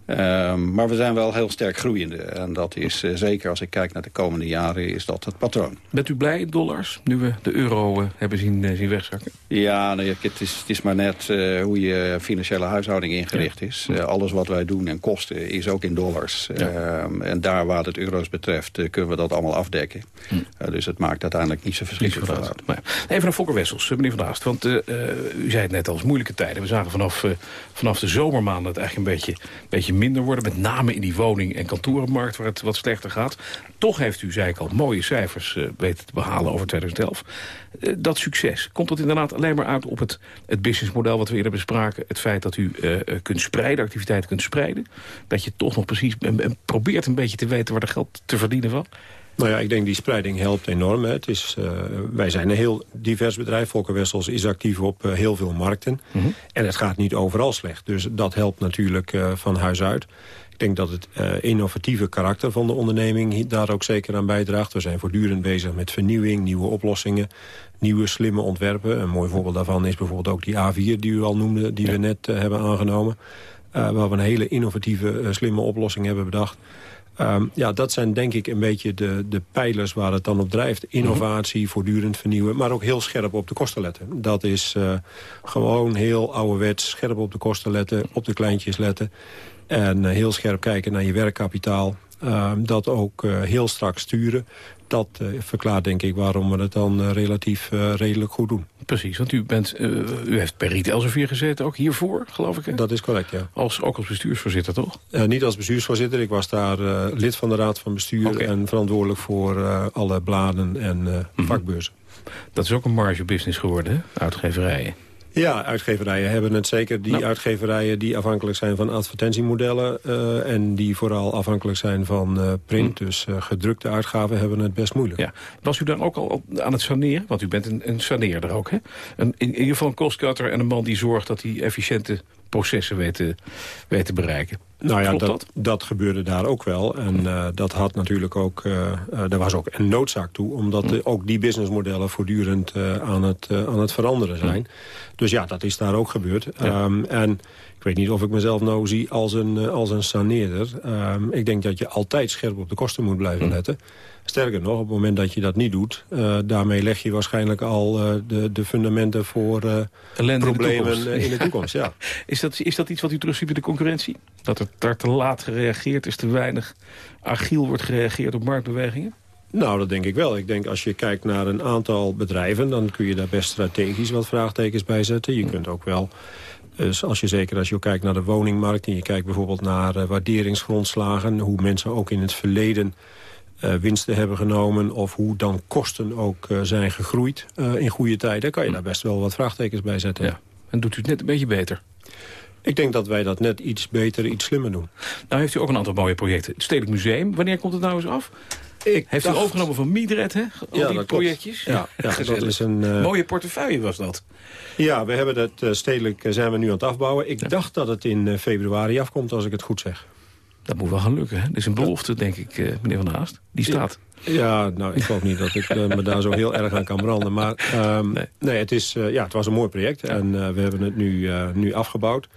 Ehm, maar we zijn wel heel sterk groeiende. En dat is eh, zeker als ik kijk naar de komende jaren, is dat het patroon. Bent u blij in dollars, nu we de euro eh, hebben zien, eh, zien wegzakken? Ja, nee, het, is, het is maar net hoe je financiële huishouding ingericht is. Alles wat wij doen en kosten is ook in dollars. Ehm, en daar waar het euro's betreft kunnen we dat allemaal afdekken. Eh, dus het maakt uiteindelijk niet zo verschrikkelijk veel uit. Maar even naar Fokker Wessels, meneer Van Daast. Want u zei het net al, moeilijke tijden. We zagen vanaf, vanaf de zomermaanden het eigenlijk een beetje, beetje minder worden. Met name in die woning- en kantorenmarkt waar het wat slechter gaat. Toch heeft u, zei ik al, mooie cijfers eh, weten te behalen over 2011. Eh, dat succes, komt dat inderdaad alleen maar uit op het, het businessmodel wat we eerder bespraken? Het feit dat u eh, kunt spreiden, activiteiten kunt spreiden. Dat je toch nog precies probeert een beetje te weten waar de geld te verdienen van? Nou ja, ik denk die spreiding helpt enorm. Hè. Het is, uh, wij zijn een heel divers bedrijf. Volker Wessels is actief op uh, heel veel markten. Mhm. En het gaat niet overal slecht. Dus dat helpt natuurlijk uh, van huis uit. Ik denk dat het innovatieve karakter van de onderneming daar ook zeker aan bijdraagt. We zijn voortdurend bezig met vernieuwing, nieuwe oplossingen, nieuwe slimme ontwerpen. Een mooi voorbeeld daarvan is bijvoorbeeld ook die A4 die u al noemde, die ja. we net hebben aangenomen. waar we een hele innovatieve, slimme oplossing hebben bedacht. Um, ja, dat zijn denk ik een beetje de, de pijlers waar het dan op drijft. Innovatie, mm -hmm. voortdurend vernieuwen, maar ook heel scherp op de kosten letten. Dat is uh, gewoon heel ouderwets, scherp op de kosten letten, op de kleintjes letten. En uh, heel scherp kijken naar je werkkapitaal. Uh, dat ook uh, heel strak sturen. Dat uh, verklaart denk ik waarom we het dan relatief redelijk goed doen. Precies, want u, bent, u heeft per Riet Elsevier gezeten, ook hiervoor, geloof ik. Hè? Dat is correct, ja. Als, ook als bestuursvoorzitter, toch? niet als bestuursvoorzitter. Ik was daar lid van de Raad van Bestuur... Okay. en verantwoordelijk voor alle bladen en mm -hmm. vakbeurzen. Dat is ook een marge-business geworden, hè? uitgeverijen. Ja, uitgeverijen hebben het zeker. Die nou. uitgeverijen die afhankelijk zijn van advertentiemodellen... Uh, en die vooral afhankelijk zijn van uh, print. Mm. Dus uh, gedrukte uitgaven hebben het best moeilijk. Ja. Was u dan ook al aan het saneren? Want u bent een, een saneerder ook, hè? Een, in, in ieder geval een kostcutter en een man die zorgt... dat die efficiënte processen weten, weten bereiken. Nou ja, dat, dat? dat, gebeurde daar ook wel. En uh, dat had natuurlijk ook, uh, er was ook een noodzaak toe... omdat ook die businessmodellen voortdurend aan, het, aan het veranderen zijn. Mm. Dus ja, dat is daar ook gebeurd. Ja. Um, en ik weet niet of ik mezelf nou zie als een, als een saneerder. Um, ik denk dat je altijd scherp op de kosten moet blijven mm. Sterker nog, op het moment dat je dat niet doet... Uh, daarmee leg je waarschijnlijk al uh, de, de fundamenten voor uh, problemen in de toekomst. In de toekomst ja. is, dat, is dat iets wat u terugziet bij de concurrentie? Dat er daar te laat gereageerd is, te weinig agiel wordt gereageerd op marktbewegingen? Nou, dat denk ik wel. Ik denk als je kijkt naar een aantal bedrijven... dan kun je daar best strategisch wat vraagtekens bij zetten. Je kunt ook wel... Dus als je zeker als je kijkt naar de woningmarkt... en je kijkt bijvoorbeeld naar waarderingsgrondslagen... hoe mensen ook in het verleden winsten hebben genomen... of hoe dan kosten ook uh, zijn gegroeid uh, in goede tijden... kan je daar best wel wat vraagtekens bij zetten. Ja. En doet u het net een beetje beter? Ik denk dat wij dat net iets beter, iets slimmer doen. Nou heeft u ook een aantal mooie projecten. Het Stedelijk Museum, wanneer komt het nou eens af? Ik heeft dacht... u overgenomen van Miedred, hè? Al ja, die projectjes? Ja, ja, dat is een... Uh... Mooie portefeuille was dat. Ja, we hebben uh, stedelijk zijn we nu aan het afbouwen. Ik dacht dat het in februari afkomt, als ik het goed zeg. Dat moet wel gaan lukken. Hè? Dat is een belofte, denk ik, uh, meneer Van Haast. Die staat. Ja, nou, ik geloof niet dat ik uh, me daar zo heel erg aan kan branden. Maar um, nee. nee, het, is, uh, ja, het was een mooi project. En we hebben het nu, nu afgebouwd.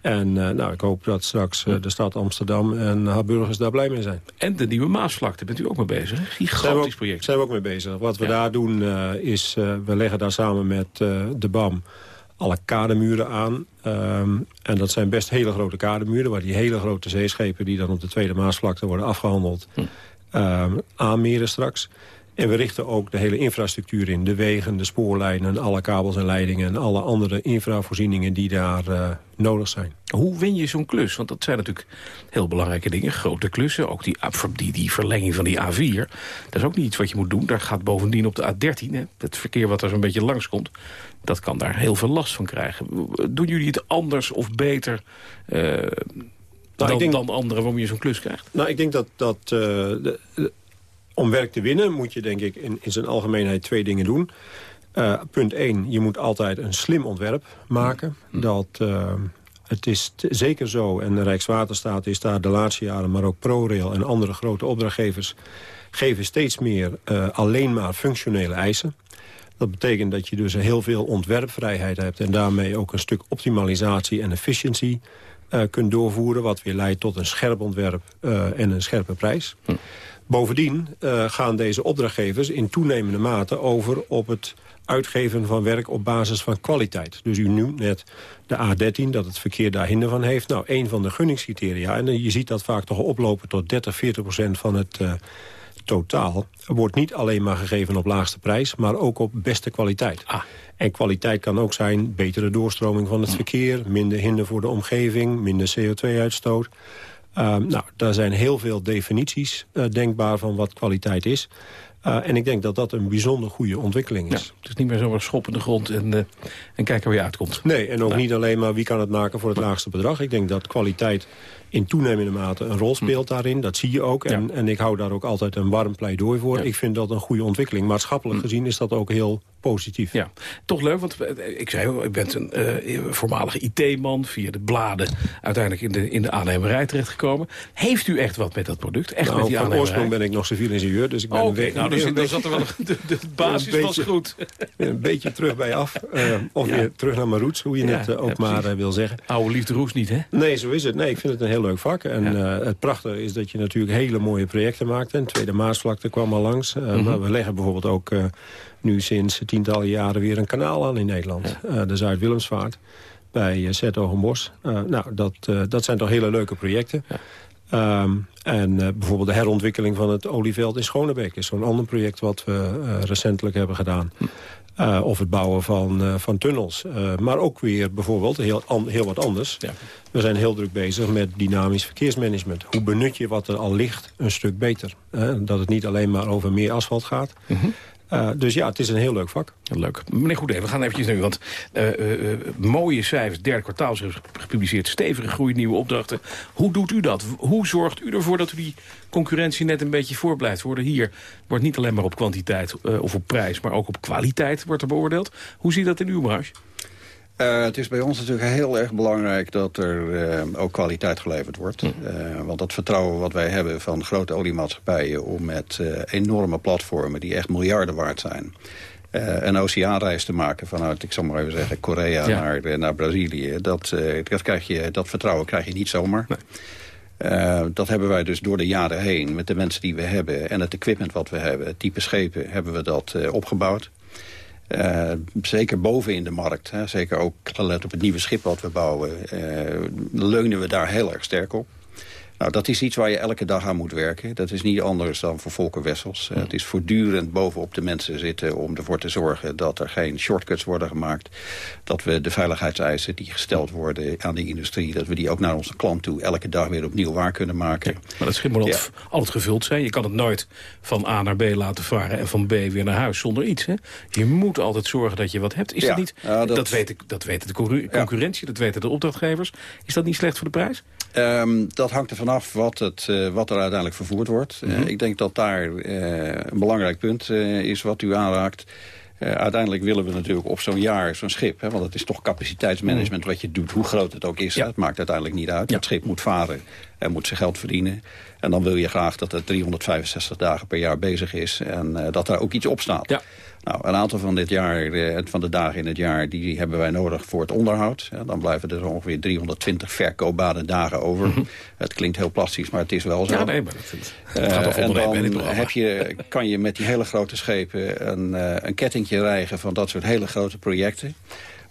En nou, ik hoop dat straks de stad Amsterdam en haar burgers daar blij mee zijn. En de nieuwe Maasvlakte, bent u ook mee bezig? Hè? Gigantisch zijn ook, project. Zijn we ook mee bezig. Wat we ja. daar doen is, we leggen daar samen met de BAM alle kademuren aan. Um, en dat zijn best hele grote kademuren... waar die hele grote zeeschepen die dan op de Tweede Maasvlakte worden afgehandeld... Hm. Um, aanmeren straks. En we richten ook de hele infrastructuur in. De wegen, de spoorlijnen, alle kabels en leidingen... en alle andere infravoorzieningen die daar uh, nodig zijn. Hoe win je zo'n klus? Want dat zijn natuurlijk heel belangrijke dingen. Grote klussen, ook die, die, die verlenging van die A4. Dat is ook niet iets wat je moet doen. Daar gaat bovendien op de A13, hè, het verkeer wat er zo'n beetje langskomt... dat kan daar heel veel last van krijgen. Doen jullie het anders of beter... Uh, nou, dan, denk, dan anderen waarom je zo'n klus krijgt? Nou, ik denk dat, dat uh, de, de, om werk te winnen moet je denk ik in, in zijn algemeenheid twee dingen doen. Uh, punt 1, je moet altijd een slim ontwerp maken. Mm. Dat, uh, het is zeker zo, en de Rijkswaterstaat is daar de laatste jaren... maar ook ProRail en andere grote opdrachtgevers... geven steeds meer uh, alleen maar functionele eisen. Dat betekent dat je dus heel veel ontwerpvrijheid hebt... en daarmee ook een stuk optimalisatie en efficiëntie kunt doorvoeren... wat weer leidt tot een scherp ontwerp en een scherpe prijs. Hm. Bovendien uh, gaan deze opdrachtgevers in toenemende mate over op het uitgeven van werk op basis van kwaliteit. Dus u noemt net de A13, dat het verkeer daar hinder van heeft. Nou, een van de gunningscriteria, en je ziet dat vaak toch oplopen tot 30, 40 procent van het uh, totaal... wordt niet alleen maar gegeven op laagste prijs, maar ook op beste kwaliteit. Ah. En kwaliteit kan ook zijn betere doorstroming van het mm. verkeer... minder hinder voor de omgeving, minder CO2-uitstoot... Uh, nou, daar zijn heel veel definities uh, denkbaar van wat kwaliteit is. Uh, en ik denk dat dat een bijzonder goede ontwikkeling is. Ja, het is niet meer zomaar schop in de grond en, uh, en kijken waar je uitkomt. Nee, en ook niet alleen maar wie kan het maken voor het laagste bedrag. Ik denk dat kwaliteit in toenemende mate een rol speelt hm. daarin. Dat zie je ook. En, en ik hou daar ook altijd een warm pleidooi voor. Ik vind dat een goede ontwikkeling. Maatschappelijk hm. gezien is dat ook heel positief. Ja, toch leuk, want eh, ik zei, ik ben een uh, voormalige IT-man... via de bladen uiteindelijk in de, in de aannemerij terechtgekomen. Heeft u echt wat met dat product? Echt nou, met die van oorsprong ben ik nog civiel ingenieur, dus ik ben oh, een beetje... Nou, dus, dan zat er wel de, de basis beetje, was goed. een beetje terug bij af. Uh, of ja. weer terug naar mijn roots, hoe je het ook maar wil zeggen. Oude liefde roes niet, hè? Nee, zo is het. Nee, ik vind het een heel leuk vak. En het prachtige is dat je natuurlijk hele mooie projecten maakt. En Tweede Maasvlakte kwam al langs. Mm -hmm. Maar we leggen bijvoorbeeld ook nu sinds tientallen jaren weer een kanaal aan in Nederland. Ja. De Zuid-Willemsvaart bij Zetogenbos. Nou, dat, dat zijn toch hele leuke projecten. Ja. Um, en bijvoorbeeld de herontwikkeling van het olieveld in Schonebeek... is zo'n ander project wat we recentelijk hebben gedaan. Hm. of het bouwen van, van tunnels. maar ook weer bijvoorbeeld heel, an, heel wat anders. Ja. We zijn heel druk bezig met dynamisch verkeersmanagement. Hoe benut je wat er al ligt een stuk beter? dat het niet alleen maar over meer asfalt gaat... Mm -hmm. Uh, dus ja, het is een heel leuk vak. Leuk. Meneer Goedee, we gaan eventjes nu, want uh, uh, mooie cijfers, derde kwartaal gepubliceerd, stevige groei, nieuwe opdrachten. Hoe doet u dat? Hoe zorgt u ervoor dat u die concurrentie net een beetje voor blijft worden? Hier wordt niet alleen maar op kwantiteit of op prijs, maar ook op kwaliteit wordt er beoordeeld. Hoe ziet dat in uw branche? Uh, het is bij ons natuurlijk heel erg belangrijk dat er uh, ook kwaliteit geleverd wordt. Uh, want dat vertrouwen wat wij hebben van grote oliemaatschappijen... om met enorme platformen die echt miljarden waard zijn... een oceaanreis te maken vanuit, ik zal maar even zeggen, Korea ja. naar, naar Brazilië. Dat, dat, krijg je, dat vertrouwen krijg je niet zomaar. Nee. dat hebben wij dus door de jaren heen met de mensen die we hebben... en het equipment wat we hebben, het type schepen, hebben we dat opgebouwd. Uh, zeker boven in de markt, hè, zeker ook gelet op het nieuwe schip wat we bouwen... Uh, leunen we daar heel erg sterk op. Nou, dat is iets waar je elke dag aan moet werken. Dat is niet anders dan voor Volker Wessels. Uh, het is voortdurend bovenop de mensen zitten om ervoor te zorgen... dat er geen shortcuts worden gemaakt. Dat we de veiligheidseisen die gesteld worden aan de industrie... dat we die ook naar onze klant toe elke dag weer opnieuw waar kunnen maken. Ja, maar dat schip moet ja. altijd gevuld zijn. Je kan het nooit van A naar B laten varen en van B weer naar huis zonder iets. Hè? Je moet altijd zorgen dat je wat hebt. Is ja, dat niet... dat... Dat, weet dat weten de concurrentie, dat weten de opdrachtgevers. Is dat niet slecht voor de prijs? Um, dat hangt er vanaf wat, het, uh, wat er uiteindelijk vervoerd wordt. Mm -hmm. uh, ik denk dat daar uh, een belangrijk punt is wat u aanraakt. uiteindelijk willen we natuurlijk op zo'n jaar zo'n schip... Hè, want het is toch capaciteitsmanagement wat je doet, hoe groot het ook is. Ja. Het maakt uiteindelijk niet uit. Ja. Het schip moet varen en moet zijn geld verdienen. En dan wil je graag dat het 365 dagen per jaar bezig is... en dat daar ook iets op staat. Ja. Nou, een aantal van, dit jaar, van de dagen in het jaar die hebben wij nodig voor het onderhoud. Dan blijven er ongeveer 320 verkoopbare dagen over. -hmm. Het klinkt heel plastisch, maar het is wel zo. Ja, nee, maar dat, uh, gaat en dan heb je, kan je met die hele grote schepen een, uh, een kettingje rijgen van dat soort hele grote projecten.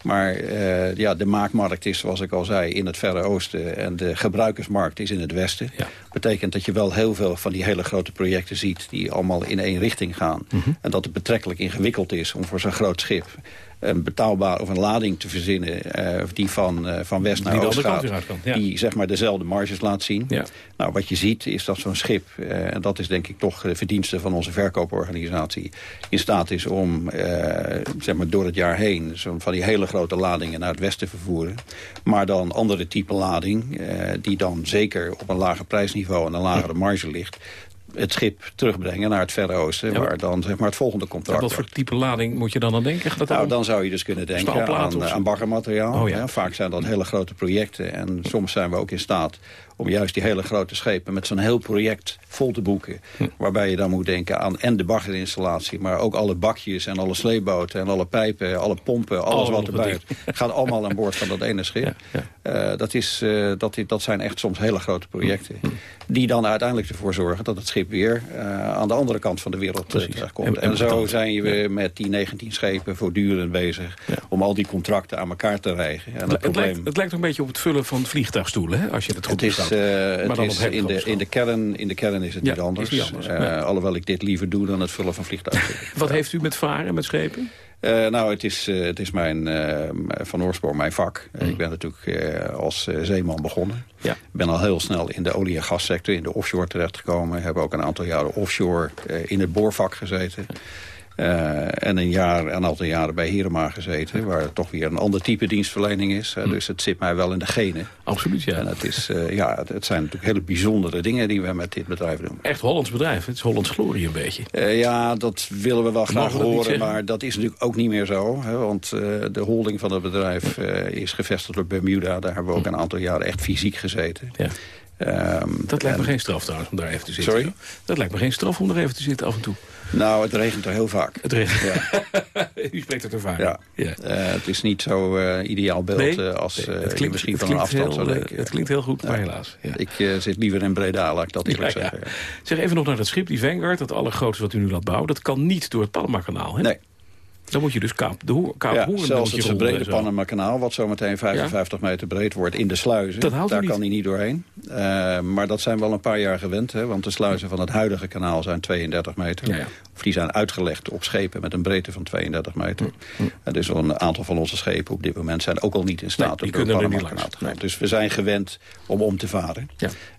Maar uh, ja, de maakmarkt is, zoals ik al zei, in het Verre Oosten. En de gebruikersmarkt is in het Westen. Ja. betekent dat je wel heel veel van die hele grote projecten ziet... die allemaal in één richting gaan. Mm -hmm. En dat het betrekkelijk ingewikkeld is om voor zo'n groot schip een betaalbaar of een lading te verzinnen... Uh, die van, uh, van west naar oost gaat. Kan, ja. Die zeg maar dezelfde marges laat zien. Ja. Nou, wat je ziet is dat zo'n schip, uh, en dat is denk ik toch de verdienste van onze verkooporganisatie... in staat is om zeg maar door het jaar heen zo van die hele grote ladingen naar het westen te vervoeren. Maar dan andere type lading, die dan zeker op een lager prijsniveau en een lagere marge ligt het schip terugbrengen naar het Verre Oosten... Ja. waar dan zeg maar, het volgende contract... wat voor type lading moet je dan aan denken? Dat nou, dan zou je dus kunnen denken aan, aan baggermateriaal. Oh, ja. Vaak zijn dat hele grote projecten. En soms zijn we ook in staat om juist die hele grote schepen met zo'n heel project vol te boeken. Hm. Waarbij je dan moet denken aan en de baggerinstallatie... maar ook alle bakjes en alle sleeboten en alle pijpen, alle pompen... alles wat erbij gaat allemaal aan boord van dat ene schip. Ja, ja. Uh, dat, is, uh, dat, dat zijn echt soms hele grote projecten... Hm. die dan uiteindelijk ervoor zorgen dat het schip weer uh, aan de andere kant van de wereld terechtkomt. En, en, en zo zijn we met die 19 schepen voortdurend bezig... om al die contracten aan elkaar te rijgen. En het, probleem... lijkt, het lijkt een beetje op het vullen van vliegtuigstoelen, hè, als je het goed het is, uh, het is in, de, in, de kern, in de kern is het niet anders. Niet anders uh, Alhoewel ik dit liever doe dan het vullen van vliegtuigen. Wat heeft u met varen, met schepen? Uh, nou, het is, uh, het is mijn, uh, van oorsprong mijn vak. Mm. Ik ben natuurlijk als zeeman begonnen. Ja. Ik ben al heel snel in de olie- en gassector, in de offshore terechtgekomen. Heb ook een aantal jaren offshore in het boorvak gezeten. Uh, en een jaar, een aantal jaren bij Hirema gezeten... waar het toch weer een ander type dienstverlening is. Uh, dus het zit mij wel in de genen. Absoluut, ja. En het, is, uh, ja, het, het, zijn natuurlijk hele bijzondere dingen die we met dit bedrijf doen. Echt Hollands bedrijf, het is Hollands glorie een beetje. ja, dat willen we wel graag we horen, maar dat is natuurlijk ook niet meer zo. Hè, want de holding van het bedrijf is gevestigd op Bermuda. Daar hebben we ook een aantal jaren echt fysiek gezeten. Ja. Um, dat lijkt en... me geen straf trouwens om daar even te zitten. Sorry? Dat lijkt me geen straf om er even te zitten af en toe. Nou, het regent er heel vaak. Het regent. Ja. U spreekt het ervaring. Ja. ja. Uh, het is niet zo uh, ideaal beeld nee, uh, als nee, het klinkt, misschien van een afstand heel, zo denken. Het klinkt heel goed, maar helaas. Ja. Ik zit liever in Breda, laat ik dat eerlijk zeggen. Zeg even nog naar dat schip, die Vanguard, dat allergrootste wat u nu laat bouwen. Dat kan niet door het Panama-kanaal, hè? Nee. Dan moet je dus Kaap, de Hoer, Kaap ja, zelfs het verbrede. Panama-kanaal... wat zometeen 55 ja? meter breed wordt in de sluizen... Dat houdt daar niet. kan hij niet doorheen. Uh, maar dat zijn wel een paar jaar gewend. Hè, want de sluizen van het huidige kanaal zijn 32 meter. Ja, ja. Of die zijn uitgelegd op schepen met een breedte van 32 meter. Hm, En dus een aantal van onze schepen op dit moment... zijn ook al niet in staat Nee, om door het Panama-kanaal te gaan. Dus we zijn gewend om om te varen.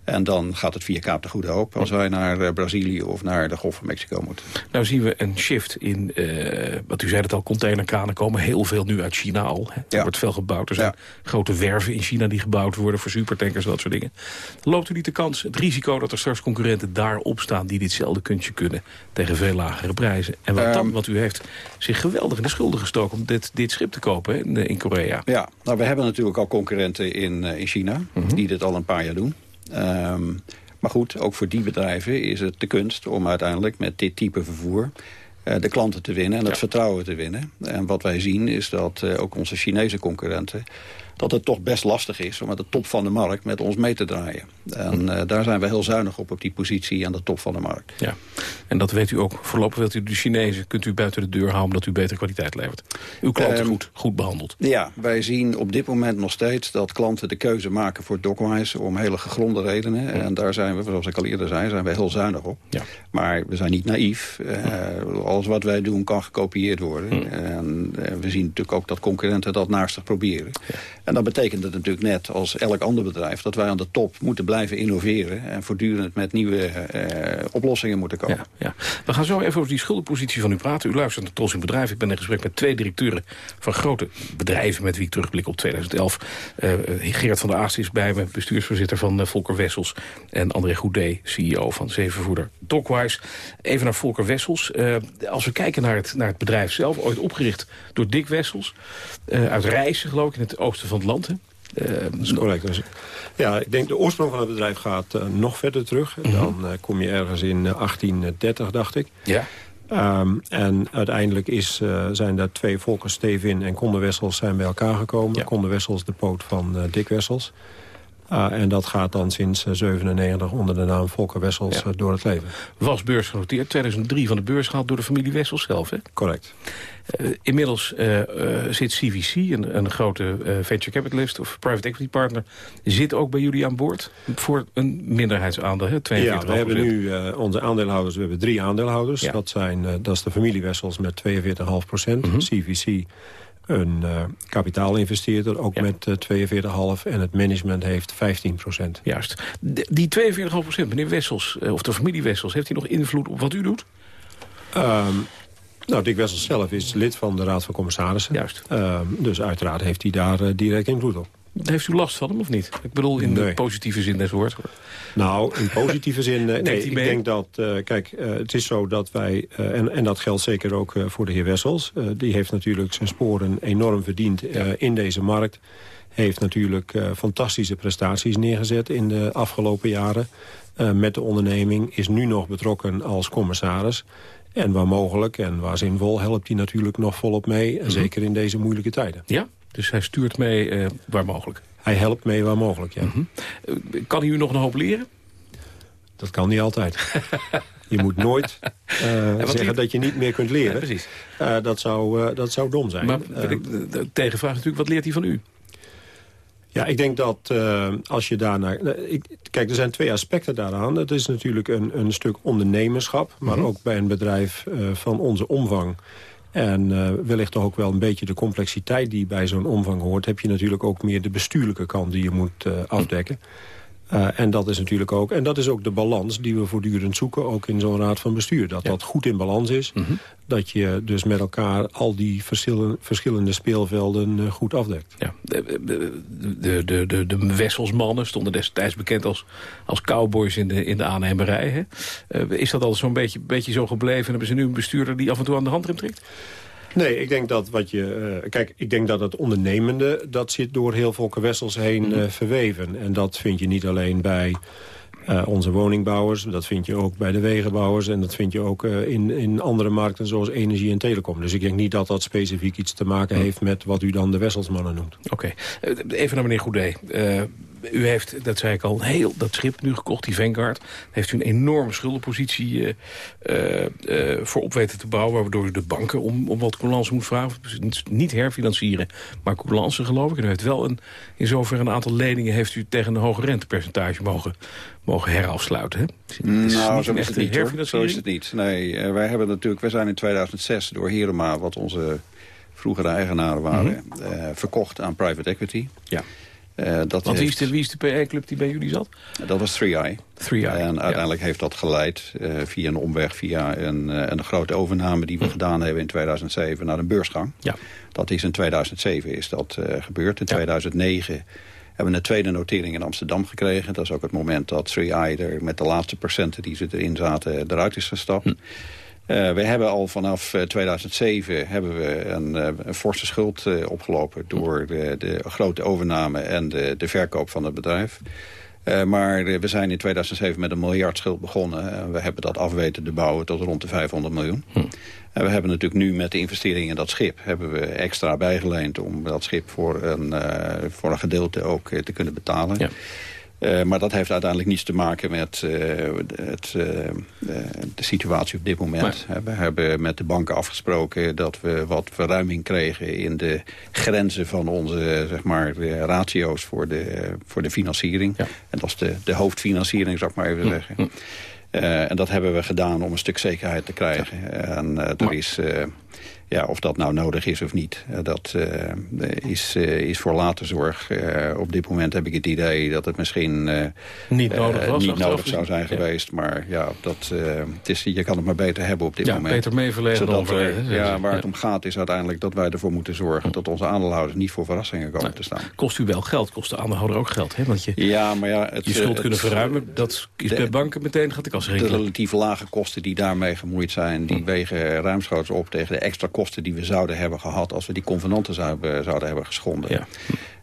En dan gaat het via Kaap de Goede Hoop... als wij naar uh, Brazilië of naar de Golf van Mexico moeten. Nou zien we een shift in, uh, wat u zei het al, containerkranen komen heel veel nu uit China al. Hè. Er Ja. wordt veel gebouwd. Er zijn grote werven in China die gebouwd worden voor supertankers en dat soort dingen. Loopt u niet de kans, het risico dat er straks concurrenten daarop staan... die ditzelfde kunstje kunnen tegen veel lagere prijzen? En wat dan? Ehm. Want u heeft zich geweldig in de schulden gestoken om dit, dit schip te kopen hè, in, in Korea. Ja, nou we hebben natuurlijk al concurrenten in, in China... Mhm. die dit al een paar jaar doen. Um, maar goed, ook voor die bedrijven is het de kunst om uiteindelijk met dit type vervoer uh, de klanten te winnen en het Ja. vertrouwen te winnen. En wat wij zien is dat uh, ook onze Chinese concurrenten dat het toch best lastig is om aan de top van de markt met ons mee te draaien. En uh, daar zijn we heel zuinig op, op die positie aan de top van de markt. Ja, en dat weet u ook. Voorlopig wilt u de Chinezen, kunt u buiten de deur houden... omdat u betere kwaliteit levert. Uw klanten Ehm, goed, goed behandeld. Ja, wij zien op dit moment nog steeds dat klanten de keuze maken voor Dockwise om hele gegronde redenen. En daar zijn we, zoals ik al eerder zei, zijn we heel zuinig op. Ja. Maar we zijn niet naïef. Uh, alles wat wij doen kan gekopieerd worden. Hm. En uh, we zien natuurlijk ook dat concurrenten dat naastig proberen. En dan betekent het natuurlijk net als elk ander bedrijf... dat wij aan de top moeten blijven innoveren... en voortdurend met nieuwe uh, oplossingen moeten komen. Ja, ja. We gaan zo even over die schuldenpositie van u praten. U luistert naar Tros in Bedrijf. Ik ben in gesprek met twee directeuren van grote bedrijven... met wie ik terugblik op 2011. Uh, Gerard van der Aast is bij me, bestuursvoorzitter van Volker Wessels... en André Goudé, CEO van zeevervoerder Dockwise. Even naar Volker Wessels. Uh, als we kijken naar het, naar het bedrijf zelf, ooit opgericht door Dick Wessels... Uh, uit Rijssen, geloof ik, in het oosten van het land. Hè? Uh, dat is correct. Ja, ik denk de oorsprong van het bedrijf gaat uh, nog verder terug. Mhm. Dan uh, kom je ergens in 1830, dacht ik. Ja. Um, en uiteindelijk is, zijn daar twee volkers, Stevin en Conde Wessels, zijn bij elkaar gekomen. Ja. Wessels, de poot van Dick Wessels. Uh, en dat gaat dan sinds 97 onder de naam Volker Wessels Ja. door het leven. Was beursgenoteerd, 2003 van de beurs gehaald door de familie Wessels zelf, hè? Correct. Uh, inmiddels zit CVC, een, een grote venture capitalist of private equity partner... zit ook bij jullie aan boord voor een minderheidsaandeel, hè? 42 Ja, we hebben nu onze aandeelhouders, we hebben drie aandeelhouders. Ja. Dat, zijn, dat is de familie Wessels met 42,5 procent. Mhm. CVC een uh, kapitaalinvesteerder, ook Ja. met uh, 42,5. En het management heeft 15 procent. Juist. De- die 42,5 procent, meneer Wessels, eh, of de familie Wessels... heeft hij nog invloed op wat u doet? Um, nou, Dick Wessels zelf is lid van de Raad van Commissarissen. Juist. Um, dus uiteraard heeft hij daar direct invloed op. Heeft u last van hem of niet? Ik bedoel in de positieve zin des woords. Nou, in positieve zin, uh, nee, ik mee? denk dat, uh, kijk, uh, het is zo dat wij, uh, en, en dat geldt zeker ook voor de heer Wessels, die heeft natuurlijk zijn sporen enorm verdiend Ja. in deze markt. Heeft natuurlijk fantastische prestaties neergezet in de afgelopen jaren met de onderneming. Is nu nog betrokken als commissaris. En waar mogelijk en waar zinvol helpt hij natuurlijk nog volop mee. Mhm. Zeker in deze moeilijke tijden. Ja? Dus hij stuurt mee eh, waar mogelijk. Hij helpt mee waar mogelijk, ja. Mhm. Eh, Kan hij u nog een hoop leren? Dat kan niet altijd. Je moet nooit uh, wat zeggen liep- dat je niet meer kunt leren. Ja, precies. Uh, dat, zou, dat zou dom zijn. Maar tegenvraag is natuurlijk, wat leert hij van u? ja, ik denk dat uh, als je daarnaar... nou, ik, kijk, er zijn twee aspecten daaraan. Het is natuurlijk een, een stuk ondernemerschap. Maar Mhm. ook bij een bedrijf uh, van onze omvang... En uh, wellicht toch ook wel een beetje de complexiteit die bij zo'n omvang hoort... heb je natuurlijk ook meer de bestuurlijke kant die je moet uh, afdekken. Uh, en dat is natuurlijk ook, en dat is ook de balans die we voortdurend zoeken, ook in zo'n raad van bestuur. Dat ja. dat goed in balans is, mm -hmm. dat je dus met elkaar al die verschillende, verschillende speelvelden uh, goed afdekt. Ja. De, de, de, de, de Wesselsmannen stonden destijds bekend als, als cowboys in de, in de aannemerij. Hè? Uh, is dat al zo'n beetje, beetje zo gebleven en hebben ze nu een bestuurder die af en toe aan de handrem trekt? Nee, ik denk dat wat je. Uh, kijk, ik denk dat het ondernemende. dat zit door heel Volker Wessels heen uh, verweven. En dat vind je niet alleen bij. Uh, onze woningbouwers, dat vind je ook bij de wegenbouwers... en dat vind je ook uh, in, in andere markten zoals energie en telecom. Dus ik denk niet dat dat specifiek iets te maken heeft... met wat u dan de Wesselsmannen noemt. Oké, okay. even naar meneer Goedee u heeft, dat zei ik al, heel dat schip nu gekocht, die Vanguard. heeft u een enorme schuldenpositie uh, voor op weten te bouwen... waardoor u de banken om, om wat coulance moet vragen. Dus niet herfinancieren, maar coulance geloof ik. En u heeft wel een, in zoverre een aantal leningen... heeft u tegen een hoge rentepercentage mogen, mogen herafsluiten. Hè? nou, zo is, het niet, hoor. zo is het niet. Nee, wij hebben natuurlijk, wij zijn in 2006 door Herema... wat onze vroegere eigenaren waren, mm -hmm. verkocht aan private equity. Ja. Uh, dat Want wie is de, wie is de PR-club die bij jullie zat? Dat was 3i. 3i, En uiteindelijk ja. heeft dat geleid uh, via een omweg, via een, uh, een grote overname die we hm. gedaan hebben in 2007 naar een beursgang. Ja. Dat is in 2007 is dat gebeurd. In ja. 2009 hebben we een tweede notering in Amsterdam gekregen. Dat is ook het moment dat 3i er met de laatste procenten die ze erin zaten eruit is gestapt. Hm. Uh, we hebben al vanaf uh, 2007 hebben we een, uh, een forse schuld uh, opgelopen... door de, de, grote overname en de, de verkoop van het bedrijf. maar we zijn in 2007 met een miljard schuld begonnen. En we hebben dat afweten te bouwen tot rond de 500 miljoen. Hm. En we hebben natuurlijk nu met de investering in dat schip... hebben we extra bijgeleend om dat schip voor een, voor een gedeelte ook te kunnen betalen. Ja. Uh, maar dat heeft uiteindelijk niets te maken met uh, het, uh, de situatie op dit moment. We hebben met de banken afgesproken dat we wat verruiming kregen... in de grenzen van onze zeg maar, ratio's voor de, voor de financiering. Ja. En dat is de, de hoofdfinanciering, zou ik maar even hm. zeggen. Hm. en dat hebben we gedaan om een stuk zekerheid te krijgen. En er maar... is... Ja, of dat nou nodig is of niet, dat uh, is, uh, is voor later zorg. Uh, op dit moment heb ik het idee dat het misschien niet nodig, was, niet nodig zou zijn ja. geweest. Maar ja, dat, het is, je kan het maar beter hebben op dit ja, moment. beter meeverleden dan verleden. Ja, waar het om gaat is uiteindelijk dat wij ervoor moeten zorgen... dat onze aandeelhouders niet voor verrassingen komen te staan. Kost u wel geld, kost de aandeelhouder ook geld. Hè? Want je, ja, maar ja, het, je schuld het, kunnen verruimen, dat is bij banken meteen gaat de kas De relatief lage kosten die daarmee gemoeid zijn... die hm. wegen ruimschoots op tegen de extra kosten die we zouden hebben gehad... als we die convenanten zouden, zouden hebben geschonden. Ja.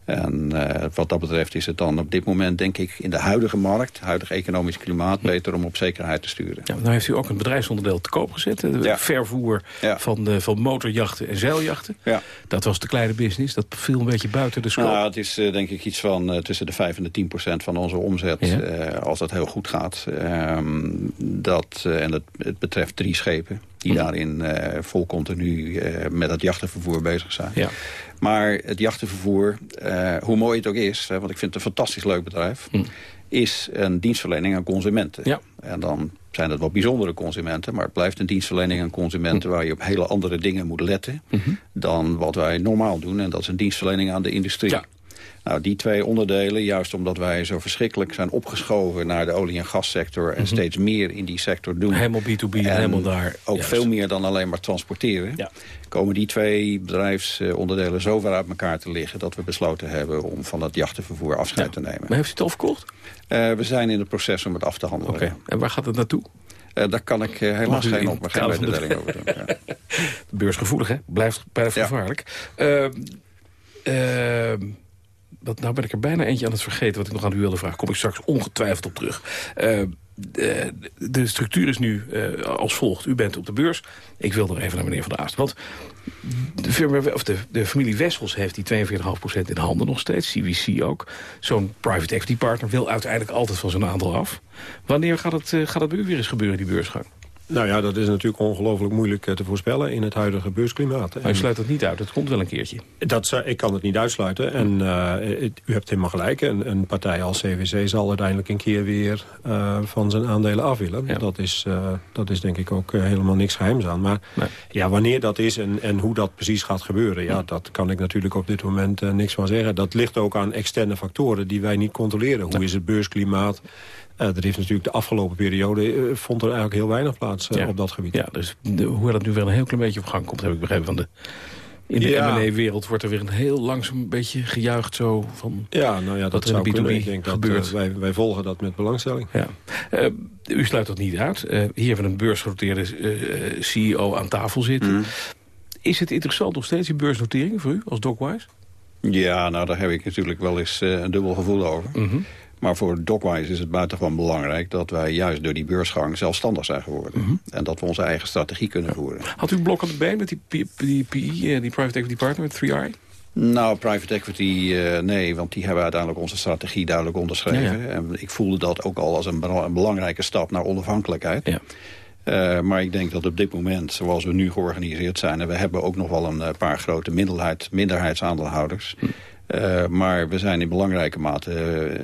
En uh, wat dat betreft is het dan op dit moment, denk ik... in de huidige markt, huidig economisch klimaat... beter om op zekerheid te sturen. Ja, nou heeft u ook een bedrijfsonderdeel te koop gezet. Ja. vervoer ja. van, de, van motorjachten en zeiljachten. Ja. Dat was de kleine business. Dat viel een beetje buiten de scope. Nou, het is uh, denk ik iets van tussen de 5 en de 10 procent van onze omzet... Als dat heel goed gaat. Um, dat, en het betreft drie schepen die daarin uh, vol continu uh, met het jachtenvervoer bezig zijn. Ja. Maar het jachtenvervoer, uh, hoe mooi het ook is... Want ik vind het een fantastisch leuk bedrijf... Hm. is een dienstverlening aan consumenten. Ja. En dan zijn het wat bijzondere consumenten... maar het blijft een dienstverlening aan consumenten... Hm. waar je op hele andere dingen moet letten... Mm -hmm. dan wat wij normaal doen. En dat is een dienstverlening aan de industrie. Ja. Nou, die twee onderdelen, juist omdat wij zo verschrikkelijk zijn opgeschoven naar de olie- en gassector... en mm -hmm. steeds meer in die sector doen. Helemaal B2B, en helemaal daar. Ook juist. veel meer dan alleen maar transporteren. Ja. Komen die twee bedrijfsonderdelen zo ver uit elkaar te liggen... dat we besloten hebben om van dat jachtenvervoer afscheid ja. te nemen. Maar heeft u het al verkocht? Uh, we zijn in het proces om het af te handelen. Oké, okay. en waar gaat het naartoe? Uh, daar kan ik uh, helaas geen, op, geen mededeling over doen. Ja. Beursgevoelig, hè? Blijft, gevaarlijk. Uh, dat, nou ben ik er bijna eentje aan het vergeten wat ik nog aan u wilde vragen. Kom ik straks ongetwijfeld op terug. Uh, de, de, structuur is nu uh, als volgt. U bent op de beurs. Ik wil nog even naar meneer Van der Aast. Want de, firma, of de, de familie Wessels heeft die 42,5% in handen nog steeds. CVC ook. Zo'n private equity partner wil uiteindelijk altijd van zijn aandeel af. Wanneer gaat het, uh, gaat het bij u weer eens gebeuren, die beursgang? Nou ja, dat is natuurlijk ongelooflijk moeilijk te voorspellen in het huidige beursklimaat. Maar je sluit het niet uit, het komt wel een keertje. Dat, ik kan het niet uitsluiten. En u hebt helemaal gelijk. Een, een, partij als CVC zal uiteindelijk een keer weer van zijn aandelen af willen. Dat, is, dat is denk ik ook helemaal niks geheims aan. Maar ja, wanneer dat is en, en hoe dat precies gaat gebeuren... ja, dat kan ik natuurlijk op dit moment niks van zeggen. Dat ligt ook aan externe factoren die wij niet controleren. Hoe is het beursklimaat? Uh, er heeft natuurlijk de afgelopen periode... Uh, vond er eigenlijk heel weinig plaats uh, op dat gebied. Ja, dus de, hoe dat nu weer een heel klein beetje op gang komt... heb ik begrepen van de... In de ja. M&A-wereld wordt er weer een heel langzaam een beetje gejuicht zo van... Ja, nou ja, dat, dat zou kunnen. Ik denk dat wij, wij volgen dat met belangstelling. Ja. u sluit dat niet uit. hier hebben we een beursgenoteerde CEO aan tafel zitten. Mm. Is het interessant nog steeds, die beursnotering voor u als Dockwise? Ja, nou daar heb ik natuurlijk wel eens een dubbel gevoel over. Mm -hmm. Maar voor Dockwise is het buitengewoon belangrijk... dat wij juist door die beursgang zelfstandig zijn geworden. Mm -hmm. En dat we onze eigen strategie kunnen voeren. Had u een blok aan de been met die, die PE, die Private Equity Partner, met 3i? Nou, private equity, uh, nee, want die hebben uiteindelijk onze strategie duidelijk onderschreven. Ja, ja. En ik voelde dat ook al als een, een belangrijke stap naar onafhankelijkheid. Ja. Uh, maar ik denk dat op dit moment, zoals we nu georganiseerd zijn... en we hebben ook nog wel een paar grote minderheid, minderheidsaandeelhouders... Hm. Uh, maar we zijn in belangrijke mate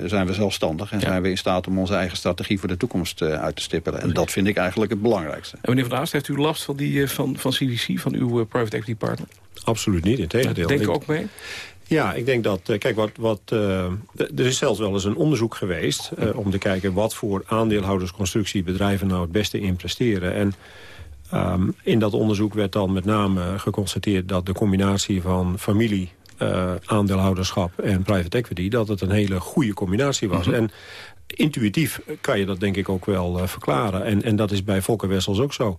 uh, zijn we zelfstandig... en ja. zijn we in staat om onze eigen strategie voor de toekomst uh, uit te stippelen. En dat vind ik eigenlijk het belangrijkste. En meneer Van Aast, heeft u last van, die, van, van CDC, van uw private equity partner? Absoluut niet, in tegendeel. Denk ik ook mee? Ja, ik denk dat, kijk, wat, wat, uh, er is zelfs wel eens een onderzoek geweest... Uh, om te kijken wat voor aandeelhoudersconstructie bedrijven nou het beste in presteren. En um, in dat onderzoek werd dan met name geconstateerd dat de combinatie van familie uh, aandeelhouderschap en private equity... dat het een hele goede combinatie was. Mm -hmm. En intuïtief kan je dat denk ik ook wel uh, verklaren. En, en dat is bij Volker Wessels ook zo.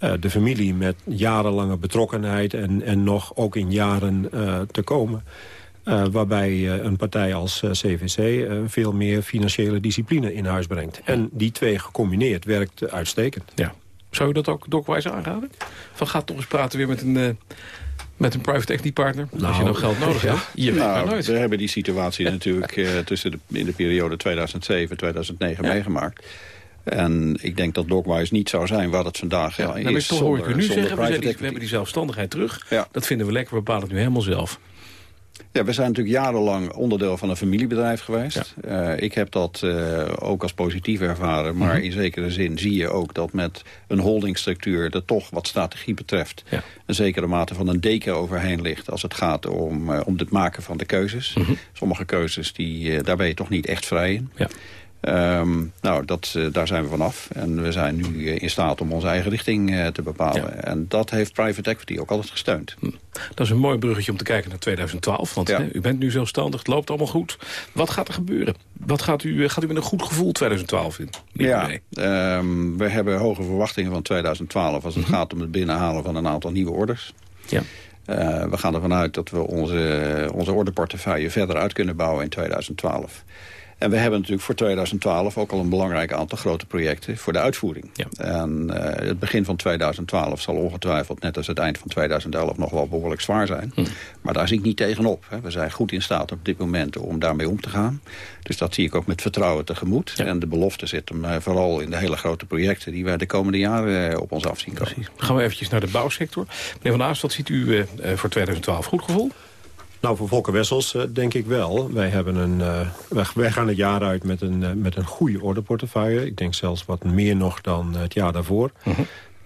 Uh, de familie met jarenlange betrokkenheid en, en nog ook in jaren te komen... Uh, waarbij uh, een partij als uh, CVC veel meer financiële discipline in huis brengt. En die twee gecombineerd werkt uitstekend. Ja. Zou je dat ook dokwijs aanraden? Van gaat toch eens praten weer met een met een private equity partner, nou, als je nou geld nodig ja. hebt. Je nou, nooit. We hebben die situatie natuurlijk uh, tussen de, in de periode 2007 2009 ja. meegemaakt. En ik denk dat Dogwise niet zou zijn wat het vandaag ja, is. Nou, toch hoor ik u nu zeggen, we, die, we, hebben die zelfstandigheid terug. Ja. Dat vinden we lekker, we bepalen het nu helemaal zelf. Ja, we zijn natuurlijk jarenlang onderdeel van een familiebedrijf geweest. Ja. Uh, ik heb dat uh, ook als positief ervaren. Maar mm -hmm. in zekere zin zie je ook dat met een holdingstructuur... er toch wat strategie betreft ja. een zekere mate van een deken overheen ligt... als het gaat om, uh, om het maken van de keuzes. Mm -hmm. Sommige keuzes, die, daar ben je toch niet echt vrij in. Ja. Um, nou, dat, uh, daar zijn we vanaf. En we zijn nu uh, in staat om onze eigen richting uh, te bepalen. Ja. En dat heeft private equity ook altijd gesteund. Hm. Dat is een mooi bruggetje om te kijken naar 2012. Want ja. hè, u bent nu zelfstandig, het loopt allemaal goed. Wat gaat er gebeuren? Wat gaat u, gaat u met een goed gevoel 2012 in? Ja, um, we hebben hoge verwachtingen van 2012... als het -hmm. gaat om het binnenhalen van een aantal nieuwe orders. Ja. we gaan ervan uit dat we onze, onze orderportefeuille verder uit kunnen bouwen in 2012. En we hebben natuurlijk voor 2012 ook al een belangrijk aantal grote projecten voor de uitvoering. Ja. En uh, het begin van 2012 zal ongetwijfeld, net als het eind van 2011, nog wel behoorlijk zwaar zijn. Hm. Maar daar zie ik niet tegenop. Hè. We zijn goed in staat op dit moment om daarmee om te gaan. Dus dat zie ik ook met vertrouwen tegemoet. Ja. En de belofte zit hem uh, vooral in de hele grote projecten die wij de komende jaren uh, op ons af zien komen. Precies. Gaan we eventjes naar de bouwsector. Meneer Van Aast, wat ziet u voor 2012? Goed gevoel? Nou, voor Volker Wessels uh, denk ik wel. Wij, hebben een, uh, wij, gaan het jaar uit met een, uh, met een goede orderportefeuille. Ik denk zelfs wat meer nog dan het jaar daarvoor. -huh.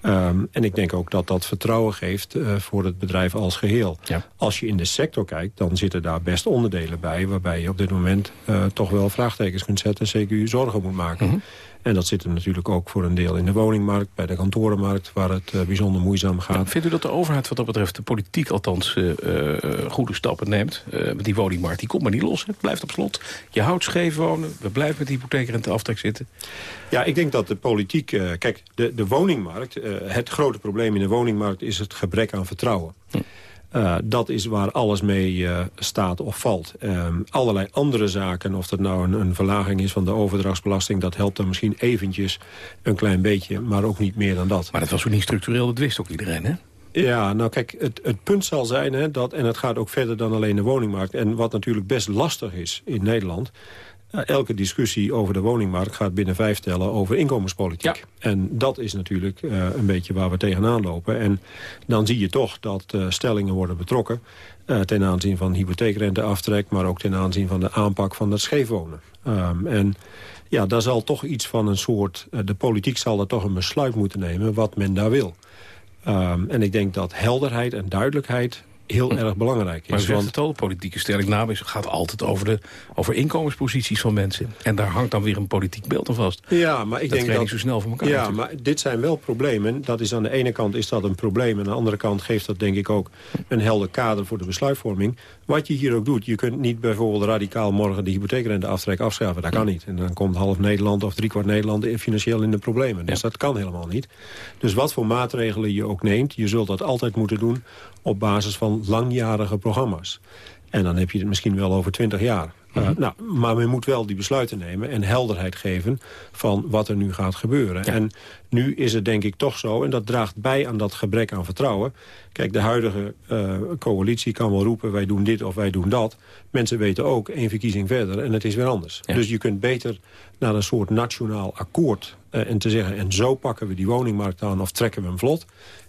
Um, en ik denk ook dat dat vertrouwen geeft voor het bedrijf als geheel. Ja. Als je in de sector kijkt, dan zitten daar best onderdelen bij... waarbij je op dit moment toch wel vraagtekens kunt zetten... en zeker je zorgen moet maken. -huh. En dat zit er natuurlijk ook voor een deel in de woningmarkt, bij de kantorenmarkt, waar het uh, bijzonder moeizaam gaat. Ja, vindt u dat de overheid wat dat betreft, de politiek althans, uh, uh, goede stappen neemt? met die woningmarkt, die komt maar niet los, het blijft op slot. Je houdt scheef wonen, we blijven met de hypotheekrente aftrek zitten. Ja, ik denk dat de politiek, kijk, de, de woningmarkt, het grote probleem in de woningmarkt is het gebrek aan vertrouwen. Hm. Uh, dat is waar alles mee uh, staat of valt. Uh, allerlei andere zaken, of dat nou een, een, verlaging is van de overdrachtsbelasting... dat helpt dan misschien eventjes een klein beetje, maar ook niet meer dan dat. Maar dat was ook niet structureel, dat wist ook iedereen, hè? Ja, nou kijk, het, het punt zal zijn, hè, dat, en het gaat ook verder dan alleen de woningmarkt... en wat natuurlijk best lastig is in Nederland... elke discussie over de woningmarkt gaat binnen vijf tellen over inkomenspolitiek. En dat is natuurlijk een beetje waar we tegenaan lopen. En dan zie je toch dat stellingen worden betrokken... ten aanzien van hypotheekrenteaftrek... maar ook ten aanzien van de aanpak van het scheefwonen. Um, en ja, daar zal toch iets van een soort... de politiek zal er toch een besluit moeten nemen wat men daar wil. Um, en ik denk dat helderheid en duidelijkheid heel erg belangrijk is. Maar zegt het al, politieke stellingname gaat altijd over, de, over inkomensposities van mensen. En daar hangt dan weer een politiek beeld aan vast. Ja, maar ik dat denk dat... zo snel voor elkaar Ja, maar dit zijn wel problemen. Dat is aan de ene kant is dat een probleem. En aan de andere kant geeft dat denk ik ook een helder kader voor de besluitvorming. Wat je hier ook doet, je kunt niet bijvoorbeeld radicaal morgen de hypotheekrenteaftrek afschaffen. Dat kan niet. En dan komt half Nederland of driekwart Nederland financieel in de problemen. Dus dat kan helemaal niet. Dus wat voor maatregelen je ook neemt, je zult dat altijd moeten doen op basis van langjarige programma's. En dan heb je het misschien wel over twintig jaar. Uh, nou, maar men moet wel die besluiten nemen en helderheid geven van wat er nu gaat gebeuren. En nu is het denk ik toch zo, en dat draagt bij aan dat gebrek aan vertrouwen. Kijk, de huidige uh, coalitie kan wel roepen, wij doen dit of wij doen dat. Mensen weten ook, één verkiezing verder en het is weer anders. Dus je kunt beter naar een soort nationaal akkoord uh, en te zeggen... en zo pakken we die woningmarkt aan of trekken we hem vlot...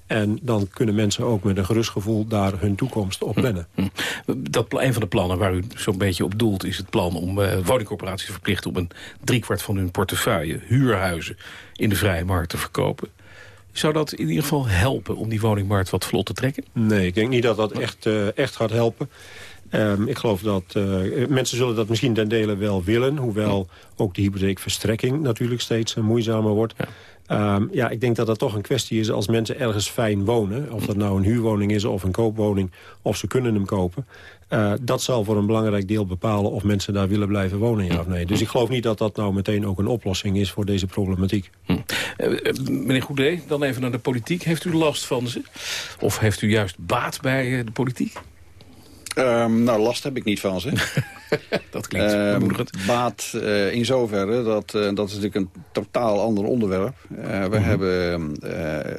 En dan kunnen mensen ook met een gerust gevoel daar hun toekomst op. Hm, hm. Dat, een van de plannen waar u zo'n beetje op doelt... is het plan om uh, woningcorporaties te verplichten... om een driekwart van hun portefeuille, huurhuizen... in de vrije markt te verkopen. Zou dat in ieder geval helpen om die woningmarkt wat vlot te trekken? Nee, ik denk niet dat dat echt, uh, echt gaat helpen. Um, ik geloof dat uh, mensen zullen dat misschien ten dele wel willen... hoewel ook de hypotheekverstrekking natuurlijk steeds uh, moeizamer wordt. Ja. Um, ja, ik denk dat dat toch een kwestie is als mensen ergens fijn wonen. Of dat nou een huurwoning is of een koopwoning, of ze kunnen hem kopen. Uh, dat zal voor een belangrijk deel bepalen of mensen daar willen blijven wonen, ja of nee. Dus ik geloof niet dat dat nou meteen ook een oplossing is voor deze problematiek. Hm. Meneer Goedé, dan even naar de politiek. Heeft u last van ze? Of heeft u juist baat bij de politiek? Um, nou, last heb ik niet van ze. dat klinkt bemoedigend. Baat uh, in zoverre, dat, uh, dat is natuurlijk een totaal ander onderwerp. we mm -hmm. hebben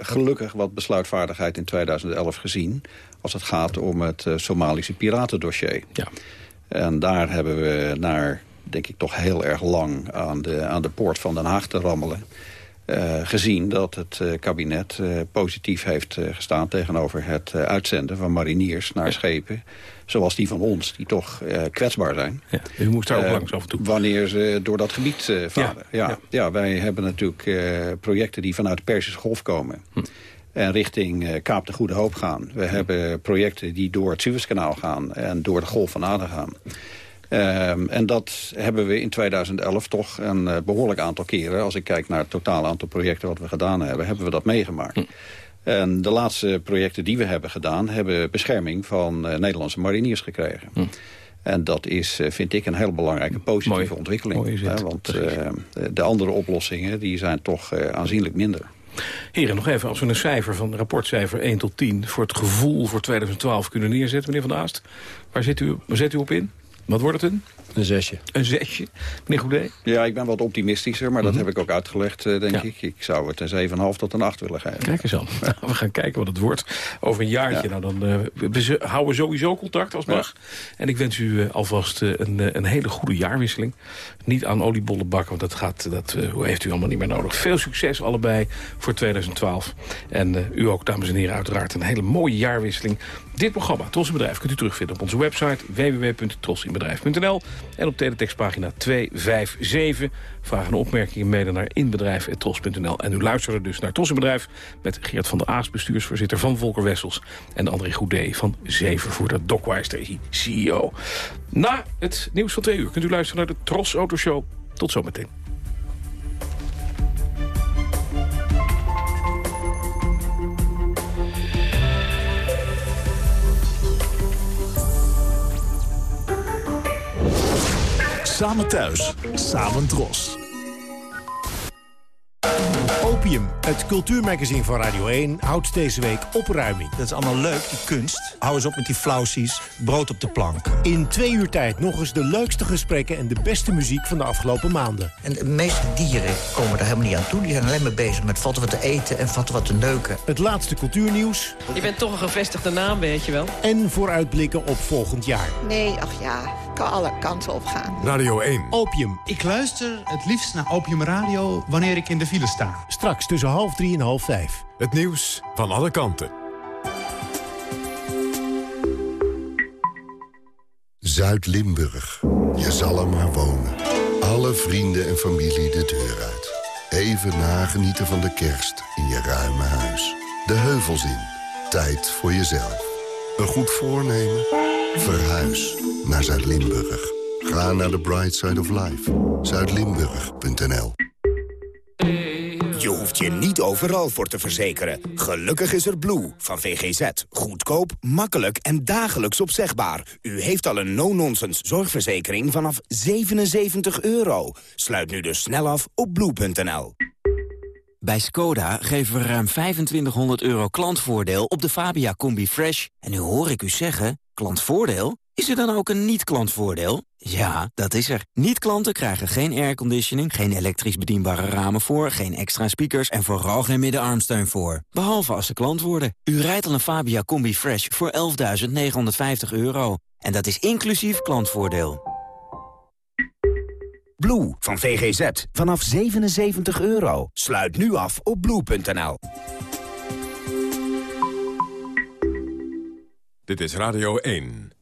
gelukkig wat besluitvaardigheid in 2011 gezien... als het gaat om het Somalische piratendossier. Ja. En daar hebben we naar, denk ik, toch heel erg lang aan de, aan de poort van Den Haag te rammelen. Uh, gezien dat het uh, kabinet uh, positief heeft gestaan tegenover het uitzenden van mariniers naar schepen zoals die van ons, die toch kwetsbaar zijn. Ja, u moest daar ook langs af en toe. Wanneer ze door dat gebied varen. Ja, ja. ja, wij hebben natuurlijk projecten die vanuit de Persische Golf komen. Hm. En richting Kaap de Goede Hoop gaan. We hm. hebben projecten die door het Suezkanaal gaan en door de Golf van Aden gaan. Um, en dat hebben we in 2011 toch een behoorlijk aantal keren... als ik kijk naar het totale aantal projecten wat we gedaan hebben... hebben we dat meegemaakt. Hm. En de laatste projecten die we hebben gedaan... hebben bescherming van uh, Nederlandse mariniers gekregen. Hm. En dat is, uh, vind ik, een heel belangrijke positieve Mooi. ontwikkeling. Mooi hè, want uh, de andere oplossingen die zijn toch aanzienlijk minder. Heren, nog even, als we een cijfer van rapportcijfer 1 tot 10... voor het gevoel voor 2012 kunnen neerzetten, meneer Van Aast... waar zet u, waar zet u op in? Wat wordt het een? Een zesje. Een zesje. Meneer Goedé? Ja, ik ben wat optimistischer, maar mm -hmm. dat heb ik ook uitgelegd, uh, denk ja. ik. Ik zou het een 7,5 tot een 8 willen geven. Kijk eens aan. Ja. we gaan kijken wat het wordt. Over een jaartje, ja. nou, dan uh, we houden sowieso contact als mag. En ik wens u uh, alvast een, een hele goede jaarwisseling. Niet aan oliebollen bakken, want dat, gaat, dat heeft u allemaal niet meer nodig. Veel succes allebei voor 2012. En u ook, dames en heren, uiteraard een hele mooie jaarwisseling. Dit programma, Tros in Bedrijf, kunt u terugvinden op onze website www.trosinbedrijf.nl en op teletextpagina 257. Vragen en opmerkingen mede naar inbedrijf.tros.nl. En u luisterde dus naar Tros in Bedrijf met Geert van der Aas, bestuursvoorzitter van Volker Wessels. En André Goudé van Zevenvoerder Dockwise, CEO. Na het nieuws van twee uur kunt u luisteren naar de Tros Autoshow. Tot zometeen. Samen thuis, samen dros. Opium, het cultuurmagazine van Radio 1, houdt deze week opruiming. Dat is allemaal leuk, die kunst. Hou eens op met die flausies, brood op de plank. In twee uur tijd nog eens de leukste gesprekken en de beste muziek van de afgelopen maanden. En de meeste dieren komen er helemaal niet aan toe. Die zijn alleen maar bezig met vatten wat te eten en vatten wat te neuken. Het laatste cultuurnieuws. Je bent toch een gevestigde naam, weet je wel. En vooruitblikken op volgend jaar. Nee, ach ja. Kan alle kanten op gaan. Radio 1. Opium. Ik luister het liefst naar Opium Radio wanneer ik in de file sta. Straks tussen half drie en half vijf. Het nieuws van alle kanten. Zuid-Limburg. Je zal er maar wonen. Alle vrienden en familie de deur uit. Even nagenieten van de kerst in je ruime huis. De heuvels in. Tijd voor jezelf. Een goed voornemen? Verhuis naar Zuid-Limburg. Ga naar de Bright Side of Life. Zuidlimburg.nl Je hoeft je niet overal voor te verzekeren. Gelukkig is er Blue van VGZ. Goedkoop, makkelijk en dagelijks opzegbaar. U heeft al een no-nonsense zorgverzekering vanaf 77 euro. Sluit nu dus snel af op blue.nl. Bij Skoda geven we ruim 2500 euro klantvoordeel op de Fabia Combi Fresh. En nu hoor ik u zeggen, klantvoordeel? Is er dan ook een niet-klantvoordeel? Ja, dat is er. Niet-klanten krijgen geen airconditioning, geen elektrisch bedienbare ramen voor, geen extra speakers en vooral geen middenarmsteun voor. Behalve als ze klant worden. U rijdt al een Fabia Combi Fresh voor 11.950 euro. En dat is inclusief klantvoordeel. Blue van VGZ vanaf 77 euro. Sluit nu af op blue.nl. Dit is Radio 1.